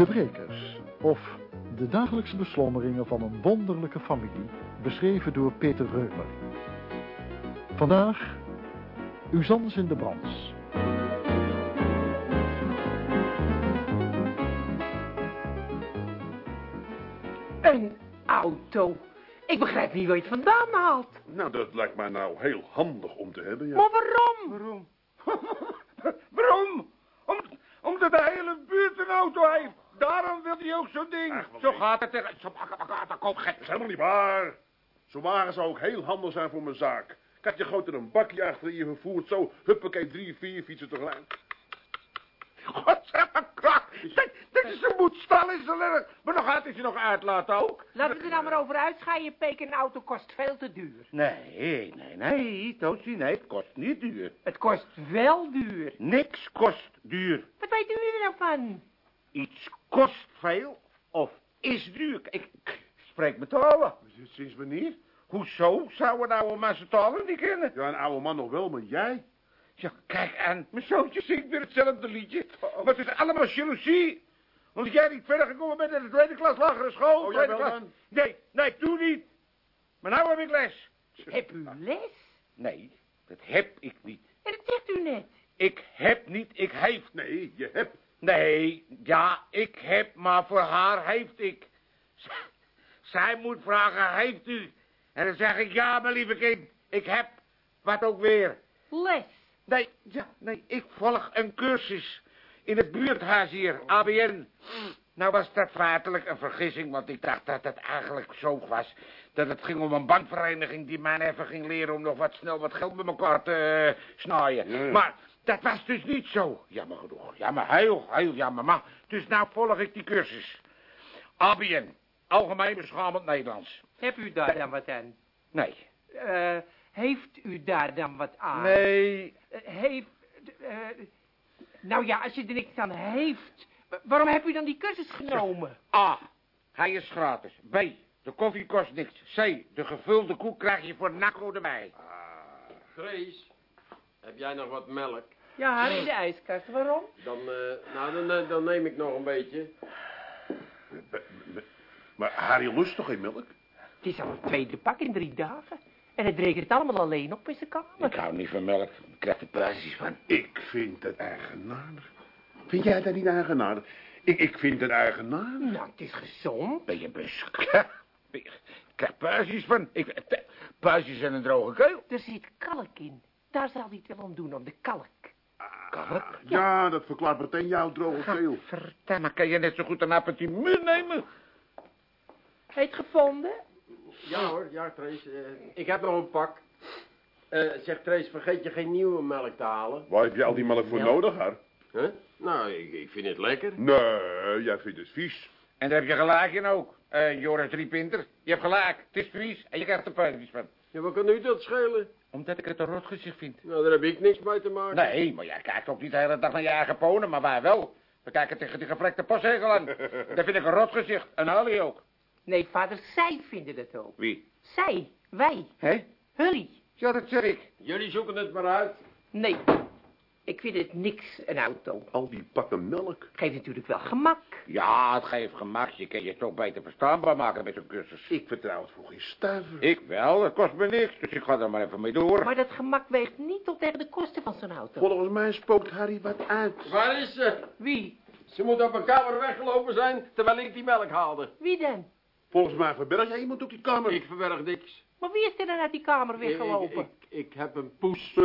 De Brekers, of de dagelijkse beslommeringen van een wonderlijke familie, beschreven door Peter Reumer. Vandaag, Uzans in de Brans. Een auto. Ik begrijp niet waar je het vandaan haalt. Nou, dat lijkt mij nou heel handig om te hebben, ja. Maar waarom? Waarom? Waarom? Om, omdat de hele buurt een auto heeft. Daarom wil hij ook zo'n ding. Ach, Zo gaat het tegen... Zo gaat het tegen... Koop gek. Dat is helemaal niet waar. Zo'n wagen zou ook heel handig zijn voor mijn zaak. Kijk, je gooit er een bakje achter je vervoert zo, huppakee, drie, vier fietsen tegelijk. God zeg maar krak. Dat, dat is een moedstal is zo erg. Maar dan gaat hij ze nog uitlaten ook. Laten we er nou maar over uitschaaien, Peek. Een auto kost veel te duur. Nee, nee, nee, Tootsie, nee, het kost niet duur. Het kost wel duur. Niks kost duur. Wat weet u er nou van? Iets kost veel of is duur. Ik, ik spreek met talen. Sinds wanneer? Hoezo zouden we nou mensen talen niet kennen? Ja, een oude man nog wel, maar jij? Ja, kijk aan. Mijn zoontje zingt weer hetzelfde liedje. Maar het is allemaal jaloezie. Omdat jij niet verder gekomen bent in de tweede klas lagere school. Oh, jij tweede klas. dan? Nee, nee, doe niet. Maar nou heb ik les. Heb u les? Nee, dat heb ik niet. En dat zegt u net. Ik heb niet, ik heeft. Nee, je hebt. Nee, ja, ik heb, maar voor haar heeft ik. Z- Zij moet vragen, heeft u? En dan zeg ik, ja, mijn lieve kind, ik heb. Wat ook weer. Les. Nee, ja, nee, ik volg een cursus in het buurthuis hier, ABN. Nou was dat feitelijk een vergissing, want ik dacht dat het eigenlijk zo was. Dat het ging om een bankvereniging die mij even ging leren om nog wat snel wat geld met elkaar te eh, snaaien. Ja. Maar dat was dus niet zo. Jammer genoeg. Jammer, heel, heel jammer. Maar dus nou volg ik die cursus. ABN, Algemeen Beschamend Nederlands. Heb u daar dan wat aan? Nee. Eh, heeft u daar dan wat aan? Nee. Eh, heeft... eh, nou ja, als je er niks aan heeft... wa- Waarom heb u dan die cursus genomen? A. Hij is gratis. B. De koffie kost niks. C. De gevulde koek krijg je voor nakko erbij. Trace, heb jij nog wat melk? Ja, haar in de ijskast. Waarom? Dan, eh, nou, dan, eh, dan neem ik nog een beetje. Maar Harry lust toch geen melk? Het is al het tweede pak in drie dagen. En hij drinkt het allemaal alleen op in zijn Ik kamer. hou niet van melk. Ik krijg er puistjes van. Ik vind het eigenaardig. Vind jij dat niet eigenaardig? Ik, ik vind het eigenaardig. Nou, het is gezond. Ben je bus? Ik krijg puistjes van. Ik, te- puistjes en een droge keel. Er zit kalk in. Daar zal hij het wel om doen, om de kalk. Kalk? Ja, dat verklaart meteen jouw droge keel. Vertel, kan je net zo goed een appeltje muur nemen? Heet gevonden? Ja hoor, ja Trace, eh, ik heb nog een pak. Eh zeg Trace, vergeet je geen nieuwe melk te halen? Waar heb je al die melk voor Melk? nodig, Har? Huh? Nou, ik, ik vind het lekker. Nee, jij vindt het vies. En daar heb je gelijk in ook. Eh Joris Driepinter. Je hebt gelijk. Het is vies en je krijgt er puistjes van. Ja, wat kan u dat schelen? Omdat ik het een rot gezicht vind. Nou, daar heb ik niks mee te maken. Nee, maar jij kijkt ook niet de hele dag naar je eigen ponen, maar wij wel. We kijken tegen die gevlekte postzegel aan. Dat vind ik een rot gezicht. En Harry ook. Nee, vader, zij vinden het ook. Wie? Zij, wij, Hé? Hully. Ja, dat zeg ik. Jullie zoeken het maar uit. Nee, ik vind het niks, een auto. Al die pakken melk. Geeft natuurlijk wel gemak. Ja, het geeft gemak. Je kan je toch beter verstaanbaar maken met zo'n cursus. Ik vertrouw het voor geen stuiver. Ik wel, het kost me niks, dus ik ga er maar even mee door. Maar dat gemak weegt niet tot tegen de kosten van zo'n auto. Volgens mij spookt Harry wat uit. Waar is ze? Wie? Ze moet op een kamer weggelopen zijn, terwijl ik die melk haalde. Wie dan? Volgens mij verberg jij iemand op die kamer. Ik verberg niks. Maar wie is er dan uit die kamer Ik, weggelopen? ik, ik heb een poes.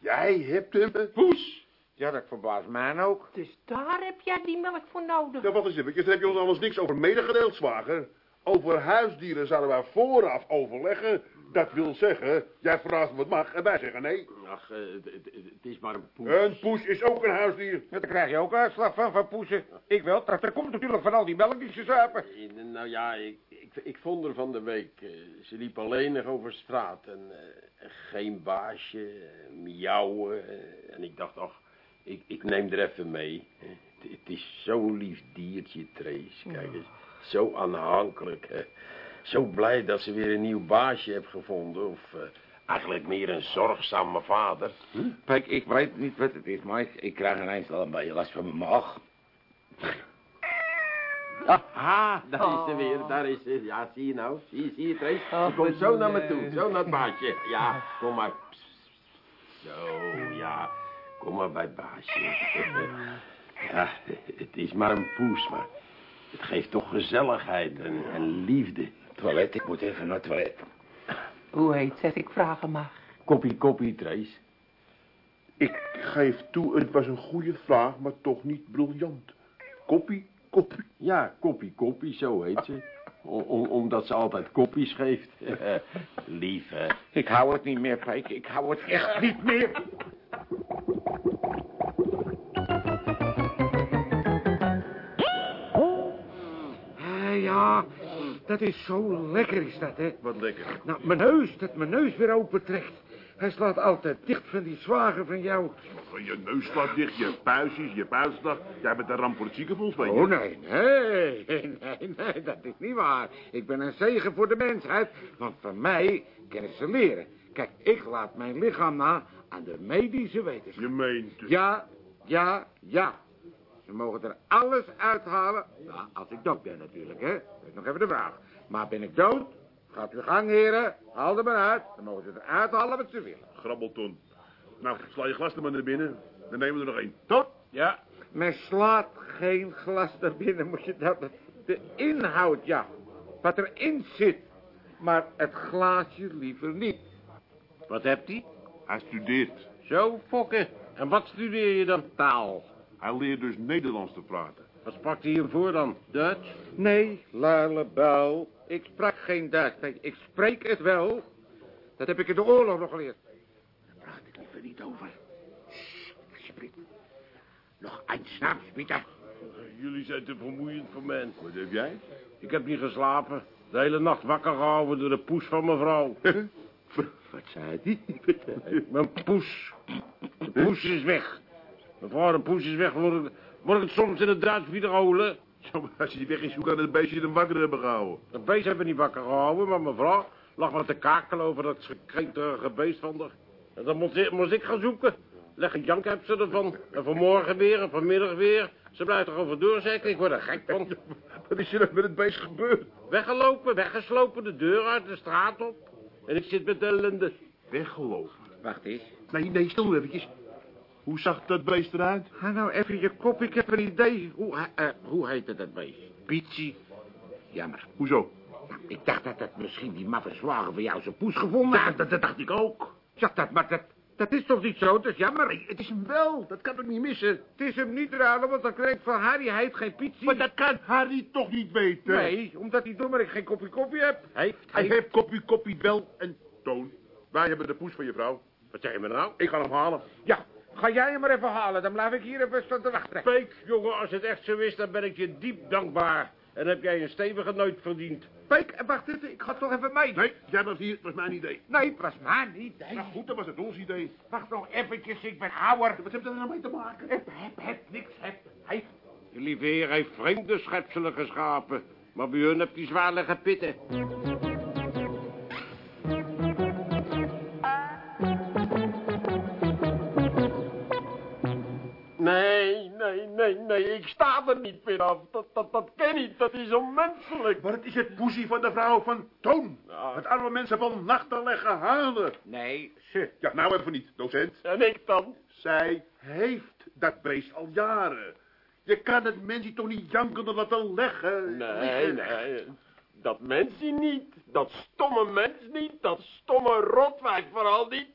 Jij hebt hem. Poes? Ja, dat verbaast mij ook. Dus daar heb jij die melk voor nodig. Ja, wat is dit? Dan heb je ons anders niks over medegedeeld, zwager. Over huisdieren zouden wij vooraf overleggen. Dat wil zeggen, jij vraagt wat mag en wij zeggen nee. Ach, eh, het, is maar een poes. Een poes is ook een huisdier. Ja, daar krijg je ook uitslag van, van poezen. Ik wel, dat dat komt natuurlijk van al die melk die ze zuipen. Eh, Nou ja, ik, ik, ik vond haar van de week. eh, ze liep alleenig over straat en eh, geen baasje, eh, miauwen. en ik dacht, ach, ik, ik neem er even mee. Het, het is zo'n lief diertje, Trace. Kijk eens, zo aanhankelijk. hè. Zo blij dat ze weer een nieuw baasje heeft gevonden. Of eigenlijk meer een zorgzame vader. Kijk, ik weet niet wat het is, maar ik, ik krijg ineens wel een beetje last van mijn maag. Aha, daar is ze weer, daar is ze. Ja, zie je nou, zie je, zie je Trace? Ze Ach, komt zo naar me toe, zo naar het baasje. Ja, kom maar. Zo, ja, kom maar bij het baasje. Ja, het is maar een poes, maar het geeft toch gezelligheid en, en liefde. Toilet, ik moet even naar het toilet. Hoe heet ze, als ik vragen mag? Koppie, koppie, Trace. Ik geef toe, het was een goede vraag, maar toch niet briljant. Koppie, koppie. Ja, koppie, koppie, zo heet ze. O- om- omdat ze altijd koppies geeft. Lief, hè? Ik hou het niet meer, Pijk. Ik hou het echt niet meer. Ah, ja, dat is zo lekker is dat, hè. Wat lekker. Nou, mijn neus, dat mijn neus weer opentrekt. Hij slaat altijd dicht van die zwager van jou. Je neus slaat dicht, je puistjes, je puistdag. Jij bent een ramp voor het ziekenfonds, weet je. Oh, nee, nee, nee, nee, dat is niet waar. Ik ben een zegen voor de mensheid, want van mij kunnen ze leren. Kijk, ik laat mijn lichaam na aan de medische wetenschap. Je meent het. Ja, ja, ja. Ze mogen er alles uithalen. Ja, als ik dood ben natuurlijk, hè. Dat is nog even de vraag. Maar ben ik dood? Gaat uw gang, heren. Haal er maar uit. Dan mogen ze eruit halen wat ze willen. Grabbelton. Nou, sla je glas er maar naar binnen. Dan nemen we er nog één. Tot? Ja. Men slaat geen glas naar binnen, moet je dat... De inhoud, ja. Wat erin zit. Maar het glaasje liever niet. Wat hebt hij? Hij studeert. Zo, fokken. En wat studeer je dan? Taal. Hij leert dus Nederlands te praten. Wat sprak hij hiervoor dan? Duits? Nee, luilebuil. Ik sprak geen Duits. Nee, ik spreek het wel. Dat heb ik in de oorlog nog geleerd. Daar praat ik liever niet over. Sst, alsjeblieft. Nog een snaps, Pieter. Jullie zijn te vermoeiend voor mij. Wat heb jij? Ik heb niet geslapen. De hele nacht wakker gehouden door de poes van mevrouw. Wat zei hij? Mijn poes. De poes is weg. Mevrouw, de poes is weg. Word ik, word ik het soms in het Duits wiederholen? Zo, maar als hij weg is, hoe kan het beestje hem wakker hebben gehouden? Dat beest hebben we niet wakker gehouden, maar mevrouw lag wat te kakelen over dat gekreterige beest van haar. En dan moest ik, moest ik gaan zoeken. Leggen jank heb ze ervan. En vanmorgen weer en vanmiddag weer. Ze blijft erover doorzetten. Ik word er gek van. Wat is er nou met het beest gebeurd? Weggelopen, weggeslopen, de deur uit, de straat op. En ik zit met de ellende. Weggelopen. Wacht eens. Nee, nee, stil eventjes. Hoe zag dat beest eruit? Ga nou even je kop. Ik heb een idee. Hoe, eh, hoe heette dat beest? Pietsie. Jammer. Hoezo? Nou, ik dacht dat dat misschien die maffe zwager van jou zijn poes gevonden Ja, had. dat, dat dacht ik ook. Ja, dat, maar dat, dat is toch niet zo? Het is jammer. Het is hem wel. Dat kan toch niet missen? Het is hem niet ruilen, want dan kreeg ik van Harry, hij heeft geen pizza. Maar dat kan Harry toch niet weten? Nee, omdat hij dommerik geen kopje koffie heb. Heeft, Hij heeft koppie, wel en toon. Wij hebben de poes van je vrouw. Wat zeg je me nou? Ik ga hem halen. Ja, ga jij hem maar even halen, dan blijf ik hier even staan te wachten. Peek, jongen, als het echt zo is, dan ben ik je diep dankbaar. En heb jij een stevige nooit verdiend. Peek, wacht even, ik ga toch even mee. Nee, jij was hier. Het was mijn idee. Nee, het was mijn idee. Nou goed, dat was het ons idee. Wacht nog eventjes, ik ben ouder. Wat heeft dat er nou mee te maken? Heb, heb, heb, niks, heb. Hij... De lieve heer heeft vreemde schepselen geschapen. Maar bij hun hebt zwaar liggen pitten. Nee, nee, ik sta er niet meer af. Dat, dat, dat ken niet, dat is onmenselijk. Maar het is het poesie van de vrouw van Toon. Ja. Het arme mensen van nachten leggen halen. Nee, ze. Ja, nou even niet, docent. En ik dan? Zij heeft dat beest al jaren. Je kan het mensje toch niet jankende laten leggen? Nee, nee, dat mensje niet. Dat stomme mens niet. Dat stomme rotwijf vooral niet.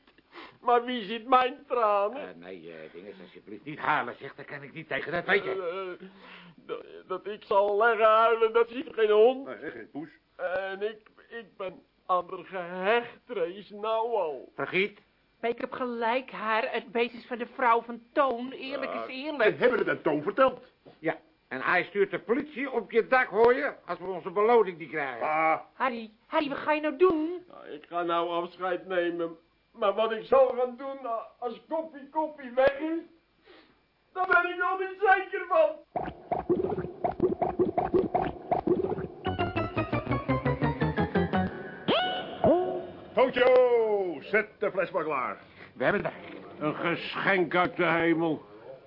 Maar wie ziet mijn tranen? Eh, nee, eh, dinges, alsjeblieft niet halen, zeg, daar kan ik niet tegen, dat weet je. Eh, dat, dat ik zal leggen huilen, dat ziet geen hond. Nee, geen poes. En ik, ik ben aan haar gehecht, Rees, nou al. Vergiet? Maar ik heb gelijk haar, het beest is van de vrouw van Toon. Eerlijk is We eerlijk. hebben het aan Toon verteld. Ja, en hij stuurt de politie op je dak, hoor je, als we onze beloning niet krijgen. Ah, Harry, Harry, wat ga je nou doen? Nou, ik ga nou afscheid nemen. Maar wat ik zal gaan doen nou, als koppie koppie weg is, daar ben ik nog niet zeker van. Jojo, zet de fles maar klaar. We hebben daar. Een geschenk uit de hemel.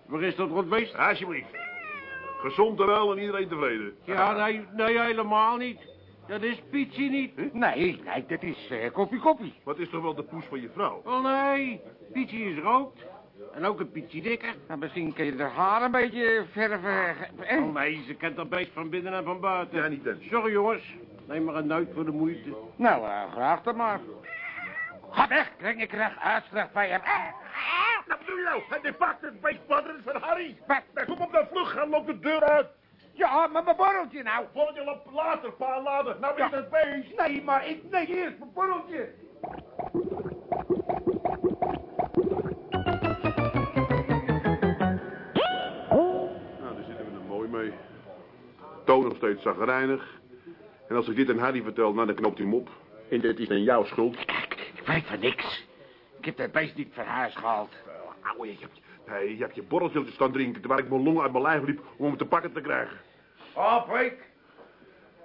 Waar is dat rotbeest? Alsjeblieft. Gezond en wel en iedereen tevreden. Ja, nee, nee, helemaal niet. Dat is Pietje niet. Nee, nee, dat is eh, koffie koffie. Wat is toch wel de poes van je vrouw? Oh nee, Pietje is rood. En ook een Pietje dikker. Nou, misschien kun je de haar een beetje verven. eh? Oh nee, ze kent dat beest van binnen en van buiten. Ja, niet dan. Sorry jongens, neem maar een neut voor de moeite. Nou, eh, graag dan maar. Ga weg, kring ik krijg uitslag bij hem. Eh, Wat doe je nou? Het pakt het beest van Harry. Wat? Nou, kom op dan vlug, ga loop de deur uit. Ja, maar mijn borreltje nou. Volgende lap later, pa later. Nou is het beest. Nee, maar ik, nee, eerst mijn borreltje. Nou, daar zitten we er mooi mee. Toon nog steeds zagrijnig. En als ik dit aan Harry vertel, nou, dan knopt hij hem op. En dit is dan jouw schuld. Kijk, ik weet van niks. Ik heb dat beest niet van huis gehaald. Ouwe, je hebt, nee, je hebt je borreltje staan drinken... terwijl ik mijn long uit mijn lijf liep om hem te pakken te krijgen. Oh, Freek.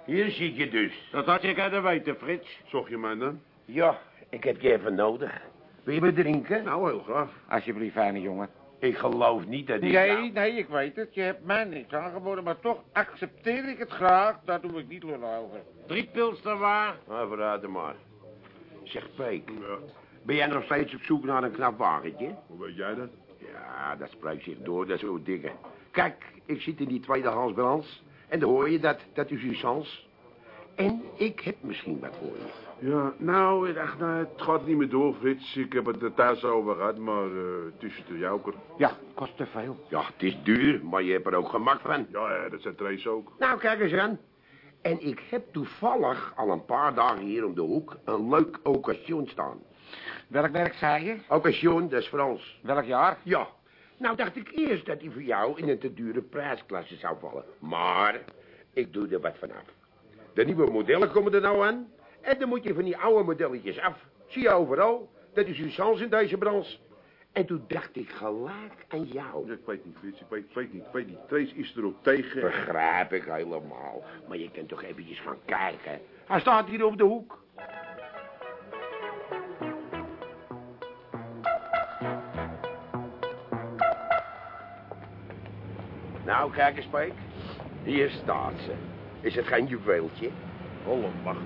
Hier zit je dus. Dat had je kunnen weten, Frits. Zocht je mij dan? Ja, ik heb je even nodig. Wil je me drinken? Nou, heel graag. Alsjeblieft, fijne jongen. Ik geloof niet dat ik... Nee, nou- nee, ik weet het. Je hebt mij niks aangeboden, maar toch accepteer ik het graag. Daar doe ik niet lullen over. Drie pils dan waar? Ah, verraad hem maar. Zeg, Peek, Ja, ben jij nog steeds op zoek naar een knap wagentje? hoe weet jij dat? Ja, dat spreekt zich door, dat is zo dikke. Kijk, ik zit in die tweedehands balans. En dan hoor je dat, dat is uw chance. En ik heb misschien wat voor je. Ja, nou, ik dacht, nou, het gaat niet meer door, Frits. Ik heb het er thuis over gehad, maar uh, tussen de jouker. Ja, kost te veel. Ja, het is duur, maar je hebt er ook gemak van. Ja, ja, dat zijn Trace ook. Nou, kijk eens aan. En ik heb toevallig al een paar dagen hier om de hoek een leuk occasion staan. Welk werk zei je? Occasion, dat is Frans. Welk jaar? Ja. Nou dacht ik eerst dat die voor jou in een te dure prijsklasse zou vallen. Maar ik doe er wat vanaf. De nieuwe modellen komen er nou aan. En dan moet je van die oude modelletjes af. Zie je overal. Dat is uw chance in deze branche. En toen dacht ik gelijk aan jou. Ja, ik weet niet, Frits. Ik weet, ik weet niet, ik weet niet. Trace is er ook tegen. Begrijp ik helemaal. Maar je kunt toch eventjes gaan kijken. Hij staat hier op de hoek. Nou, kijk eens, Peek. Hier staat ze. Is het geen juweeltje? Allemachtig.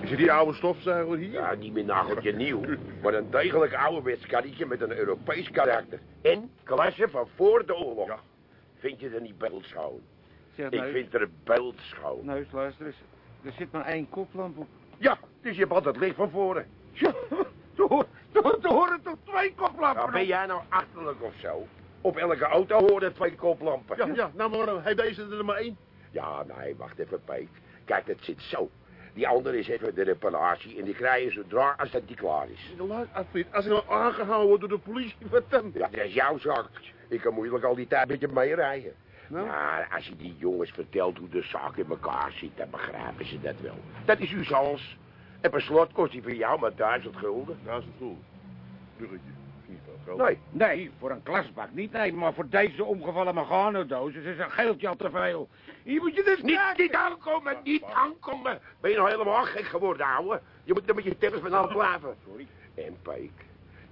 Is het die oude stofzuiger hier? Ja, niet meer nageltje nieuw. Maar een degelijk ouderwets karretje met een Europees karakter. En klasse van voor de oorlog. Ja. Vind je er niet beeldschoon? Zeg, Ik vind er beeldschoon. Neus, luister eens. Er zit maar één koplamp op. Ja, dus je hebt altijd licht van voren. Ja, er horen- toch twee koplampen Ja, ben jij nou achterlijk of zo? Op elke auto horen twee koplampen. Ja, ja, nou maar, heeft deze er maar één? Ja, nee, wacht even, Peek. Kijk, het zit zo. Die andere is even de reparatie en die krijgen zodra als dat die klaar is. Als ik nou aangehouden word door de politie, wat dan? Ja, dat is jouw zaak. Ik kan moeilijk al die tijd met je meerijden. Nou? Maar als je die jongens vertelt hoe de zaak in elkaar zit, dan begrijpen ze dat wel. Dat is uw chance. En per slot kost die voor jou maar duizend gulden. Duizend gulden. Bruggetje. Nee, Nee, voor een klasbak niet. Nee, maar voor deze omgevallen Magano-dosis is een geeltje al te veel. Hier moet je dus niet, aankomen, niet aankomen. Ben je nou helemaal gek geworden, ouwe? Je moet er met je tennis van blijven. Sorry. En Peek,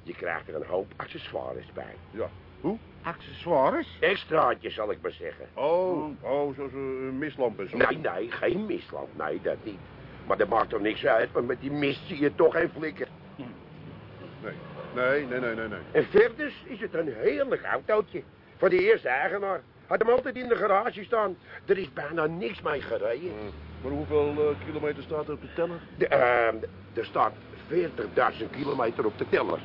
je krijgt er een hoop accessoires bij. Ja. Hoe? Accessoires? Extraatjes, zal ik maar zeggen. Oh, oh, zoals een mislamp en zo. Nee, nee, geen misland. Nee, dat niet. Maar dat maakt toch niks uit, want met die mist zie je toch geen flikker. Nee. Nee, nee, nee, nee, nee. En verder is het een heerlijk autootje. Van de eerste eigenaar. Had hem altijd in de garage staan. Er is bijna niks mee gereden. Hm. Maar hoeveel eh, kilometer staat er op de teller? De, ehm, er staat 40.000 kilometer op de teller.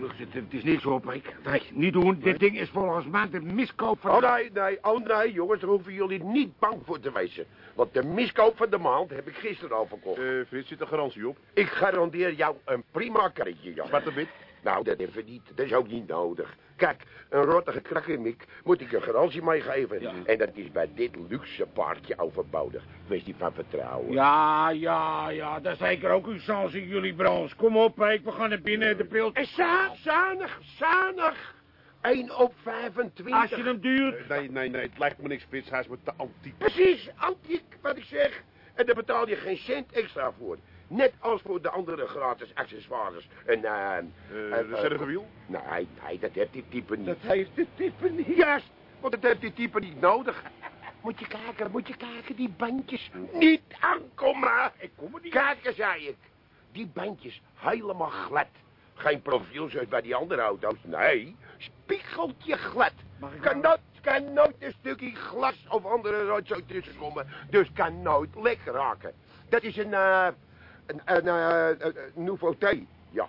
Lucht, het, het is niet zo, Peek. Nee, niet doen. Dit ding is volgens mij de miskoop van... Oh nee, nee, oh nee, jongens, daar hoeven jullie niet bang voor te wezen. Want de miskoop van de maand heb ik gisteren al verkocht. Eh, Frits, zit er garantie op? Ik garandeer jou een prima karretje, Jan. Zwarte wit? Nou, dat even niet. Dat is ook niet nodig. Kijk, een rottige krakkemik moet ik een garantie meegeven. En dat is bij dit luxe paardje overbodig. Wees die van vertrouwen. Ja, ja, ja. Dat is zeker ook uw chance in jullie branche. Kom op, Peek. We gaan naar binnen. De pil... En za zuinig, zuinig. 1 op 25. Als je hem duurt... Eh, nee, nee, nee, het lijkt me niks, Frits. Hij is me te antiek. Precies, antiek, wat ik zeg. En daar betaal je geen cent extra voor. Net als voor de andere gratis accessoires. Een, eh... Eh, eh, reservewiel? Nee, nee, dat heeft die type niet. Dat heeft de type niet. Juist, want dat heeft die type niet nodig. Moet je kijken, moet je kijken, die bandjes niet aankomen. Ik kom er niet Kijken, zei ik. Die bandjes helemaal glad. Geen profiel zoals bij die andere auto's. Nee, spiegeltje glad. Kan nooit, kan nooit een stukje glas of andere rotzooi tussenkomen. Dus kan nooit lek raken. Dat is een, eh, een, een, eh, een, een nouveauté. Ja,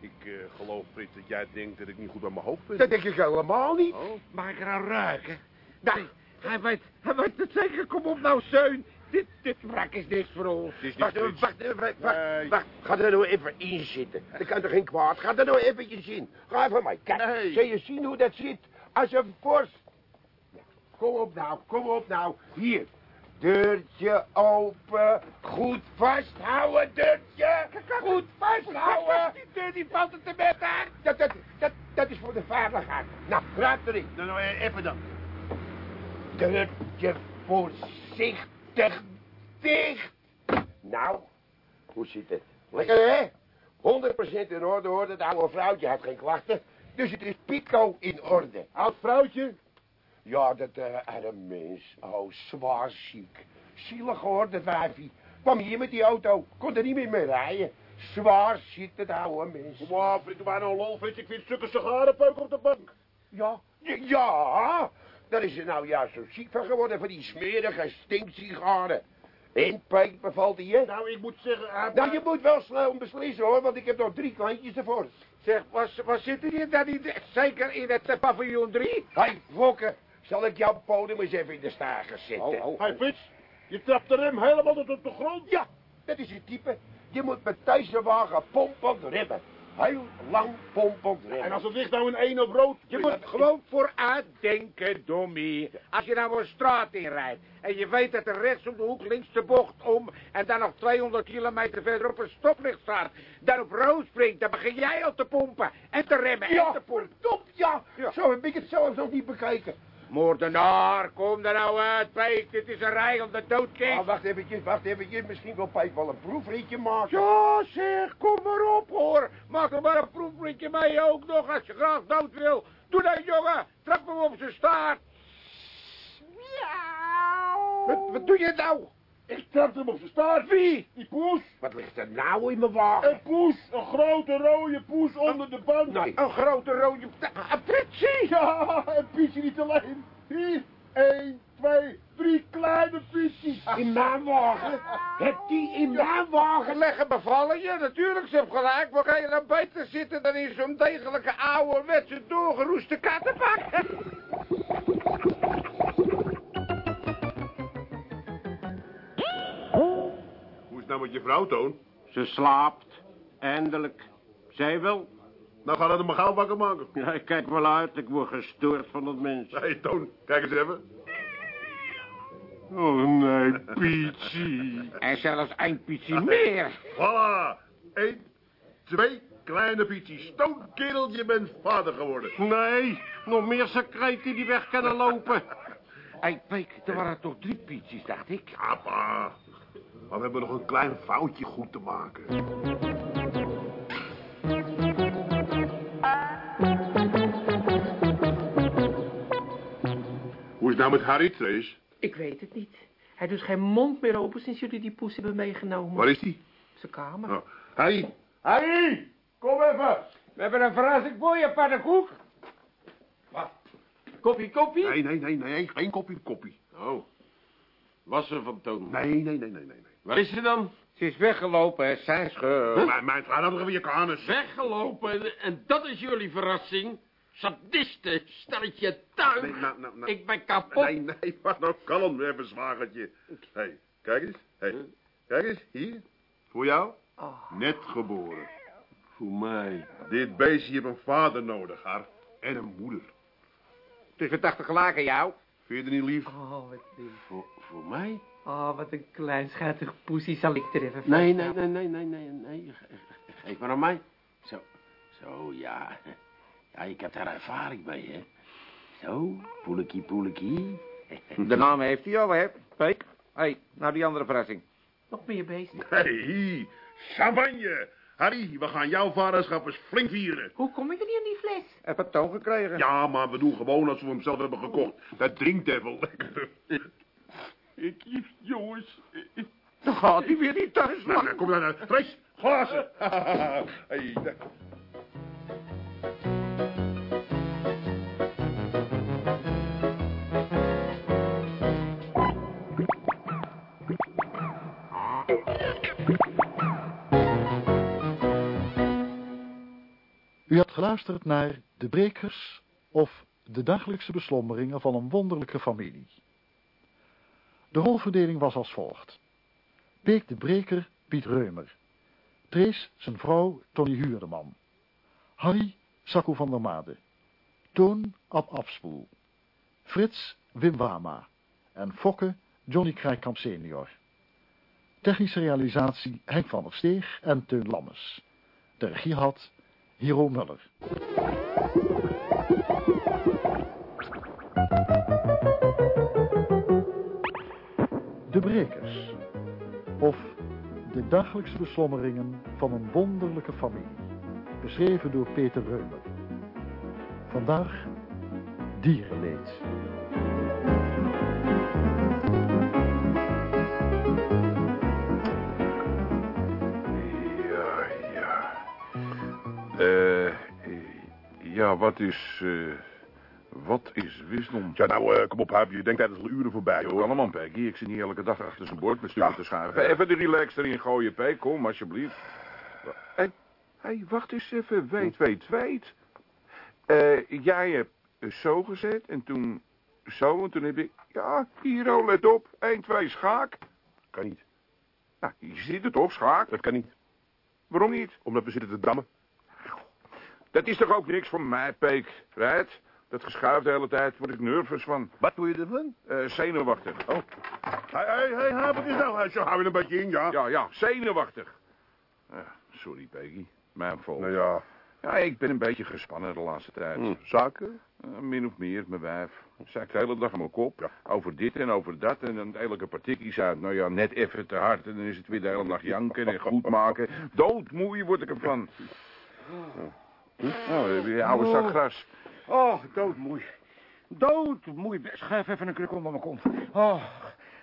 Ik eh, geloof, Frits, dat jij denkt dat ik niet goed bij mijn hoofd ben. dat denk ik helemaal niet. Oh. Mag ik eraan ruiken? Nee, hij weet, hij weet het zeker. Kom op nou, Zeun. Dit, dit wrak is niks voor ons. Het is niet Wacht, wacht, wacht, wacht, Nee. wacht. Ga er nou even in zitten. Dat kan toch geen kwaad? Ga er nou eventjes in. Ga even mij. Kijk, Nee. zul je zien hoe dat zit? Als een vorst. Ja, Kom op nou, kom op nou. Hier. Deurtje open. Goed vasthouden, deurtje. Goed vasthouden. Die deur die valt het te bed aan. Dat, dat, dat, dat is voor de veiligheid. Nou, grijp erin. Nou, nou, eh, even dan. Deurtje voorzichtig dicht. Nou, hoe zit het? Lekker, hè? 100% in orde, hoor. Dat oude vrouwtje had geen klachten. Dus het is pico in orde. Oud vrouwtje? Ja, dat eh arme mens. Oh, zwaar ziek. Zielig hoor, dat wijfie. Kwam hier met die auto. Kon er niet meer mee rijden. Zwaar ziek, dat oude mens. Kom op, doe maar nou lol. Ik vind stukken sigarenpeuk op de bank. Ja, ja, daar is er nou juist zo ziek van geworden van die smerige stinksigaren. En Pijk bevalt die je? Nou, ik moet zeggen... hij- Nou, je moet wel snel beslissen hoor, want ik heb nog drie klantjes ervoor. Zeg, was, was zitten hier dan niet zeker in het paviljoen 3? Hé, hey, Fokke, zal ik jouw podium eens even in de stager zetten? Oh, oh. Hey, Frits, je trapt de rem helemaal tot op de grond. Ja, dat is het type. Je moet met deze wagen pompend remmen. Heel lang pompend remmen. En als het ligt nou in één op rood... Je moet gewoon vooruit denken, Dommy. Als je nou een straat inrijdt en je weet dat er rechts om de hoek links de bocht om en dan nog 200 kilometer verderop een stoplicht staat, dan op rood springt, dan begin jij al te pompen en te remmen en te pompen. top, ja. Ja. Zo heb ik het zelfs nog niet bekeken. Moordenaar, kom er nou uit, Peek. Dit is een rijgende doodkick. Ah, wacht eventjes, wacht eventjes. Misschien wil Pijk wel een proefritje maken. Ja, zeg, kom maar op, hoor. Maak er maar een proefritje mee ook nog, als je graag dood wil. Doe dat, jongen. Trap hem op zijn staart. Wat, wat doe je nou? Ik trap hem op zijn staart. Wie? Die poes. Wat ligt er nou in mijn wagen? Een poes. Een grote rode poes onder de bank. Nee. Een grote rode... Een Pritsie! Ja, een pietje niet alleen. Hier, één, twee, drie kleine pietjes. In mijn wagen? Heb die in mijn wagen? Leggen bevallen? Ja, natuurlijk, ze heeft gelijk. Waar ga je dan beter zitten dan in zo'n degelijke ouderwetse doorgeroeste kattenbak? nou met je vrouw, Toon? Ze slaapt. Eindelijk. Zij wel? Nou, ga dat hem maar gauw wakker maken. Ja, ik kijk wel uit. Ik word gestoord van dat mens. Hé, hey, Toon, kijk eens even. Oh nee, Pietsie. En zelfs een Pietsie meer. Voilà. Eén, twee kleine pietjes. Toon, kerel, je bent vader geworden. Nee, nog meer secreten die weg kunnen lopen. Hé, hey, Peek, er waren toch drie Pietjes, dacht ik. Ja, pa. Maar we hebben nog een klein foutje goed te maken. Hoe is het nou met Harry, Trace? Ik weet het niet. Hij doet geen mond meer open sinds jullie die poes hebben meegenomen. Waar is die? Zijn kamer. Oh. Harry. Harry, kom even. We hebben een verrassing voor je, pannenkoek. Koppie, koppie? Nee, nee, nee, nee, geen koppie, koppie. Oh, was er van Toon. Nee, nee, nee, nee, nee. Waar is ze dan? Ze is weggelopen, hè, zijn schuld. Mijn, mijn vrouw had nog weer kanus. Weggelopen. En, dat is jullie verrassing? Sadisten, stelletje tuig. Nee, nou, nou, nou. Ik ben kapot. Nee, nee, maar nou kalm even, zwagertje. Hé, hey, kijk eens. Hey, kijk eens, hier. Voor jou. Oh. Net geboren. Voor mij. Dit beestje heeft een vader nodig, haar. En een moeder. Het is verdachtig gelijk aan jou. Vind je het niet lief? Oh, wat lief. Voor, voor mij? Oh, wat een klein schattig poesie zal ik er even Nee, nee, nee, nee, nee, nee, nee. Ge- ge- Geef maar aan mij. Zo, zo, ja. Ja, ik heb daar ervaring mee, hè. Zo, poelekie, poelekie. De naam heeft hij al, hè, Peek. Hé, hey, nou die andere verrassing. Nog meer beesten. Nee, Champagne! Harry, we gaan jouw vaderschap eens flink vieren. Hoe kom ik er niet aan die fles? Even toon gekregen. Ja, maar we doen gewoon als we hem zelf hebben gekocht. Dat drinkt lekker. Ik, jongens. Dan gaat hij weer niet thuis. Nou, nou, kom dan. Reis, glazen. hey. U hebt geluisterd naar De Brekers of De dagelijkse beslommeringen van een wonderlijke familie. De rolverdeling was als volgt. Beek de Breker Piet Reumer. Trees zijn vrouw Tony Huurdeman. Harry Sakko van der Made. Toon Ab Afspoel. Frits Wim Wama. En Fokke Johnny Krijkamp senior. Technische realisatie Henk van der Steeg en Teun Lammes. De regie had Hero Muller. Brekers. Of de dagelijkse beslommeringen van een wonderlijke familie. Beschreven door Peter Reumer. Vandaag dierenleed. Ja, ja. Eh, ja, wat is, eh, wat is wisdom? Ja, nou, eh, kom op, Huip, je denkt dat het al uren voorbij, hoor. Aan, Peggy. Ik zit niet elke dag achter zijn bord met stukken Ja. te schuiven. Even de relax erin gooien, Peg. Kom, alsjeblieft. Hé, hey, wacht eens even. Weet, weet, weet. Eh, jij hebt zo gezet en toen zo en toen heb ik... Ja, hier, oh, let op. 1, 2, schaak. Kan niet. Nou, je ziet het toch, schaak? Dat kan niet. Waarom niet? Omdat we zitten te dammen. Dat is toch ook niks voor mij, Peek. Right? Dat geschuif de hele tijd word ik nervus van. Wat doe je ervan? Eh, zenuwachtig. Oh. Hé, hé, hé, wat is nou? Zo hou je een beetje in, ja? Ja, ja, zenuwachtig. Ja, sorry, Peggy. Mijn fault. Nou ja. Ja, ik ben een beetje gespannen de laatste tijd. Hm, zaken? Eh, min of meer, mijn wijf. Zij de hele dag aan mijn kop. Over dit en over dat. En dan elke partikjes uit. Nou ja, net even te hard. En dan is het weer de hele dag janken en goed maken. Doodmoe word ik ervan. Nou, je een oude zak gras. Oh, doodmoei. Doodmoei. Schuif even een kruk onder mijn kont. Oh,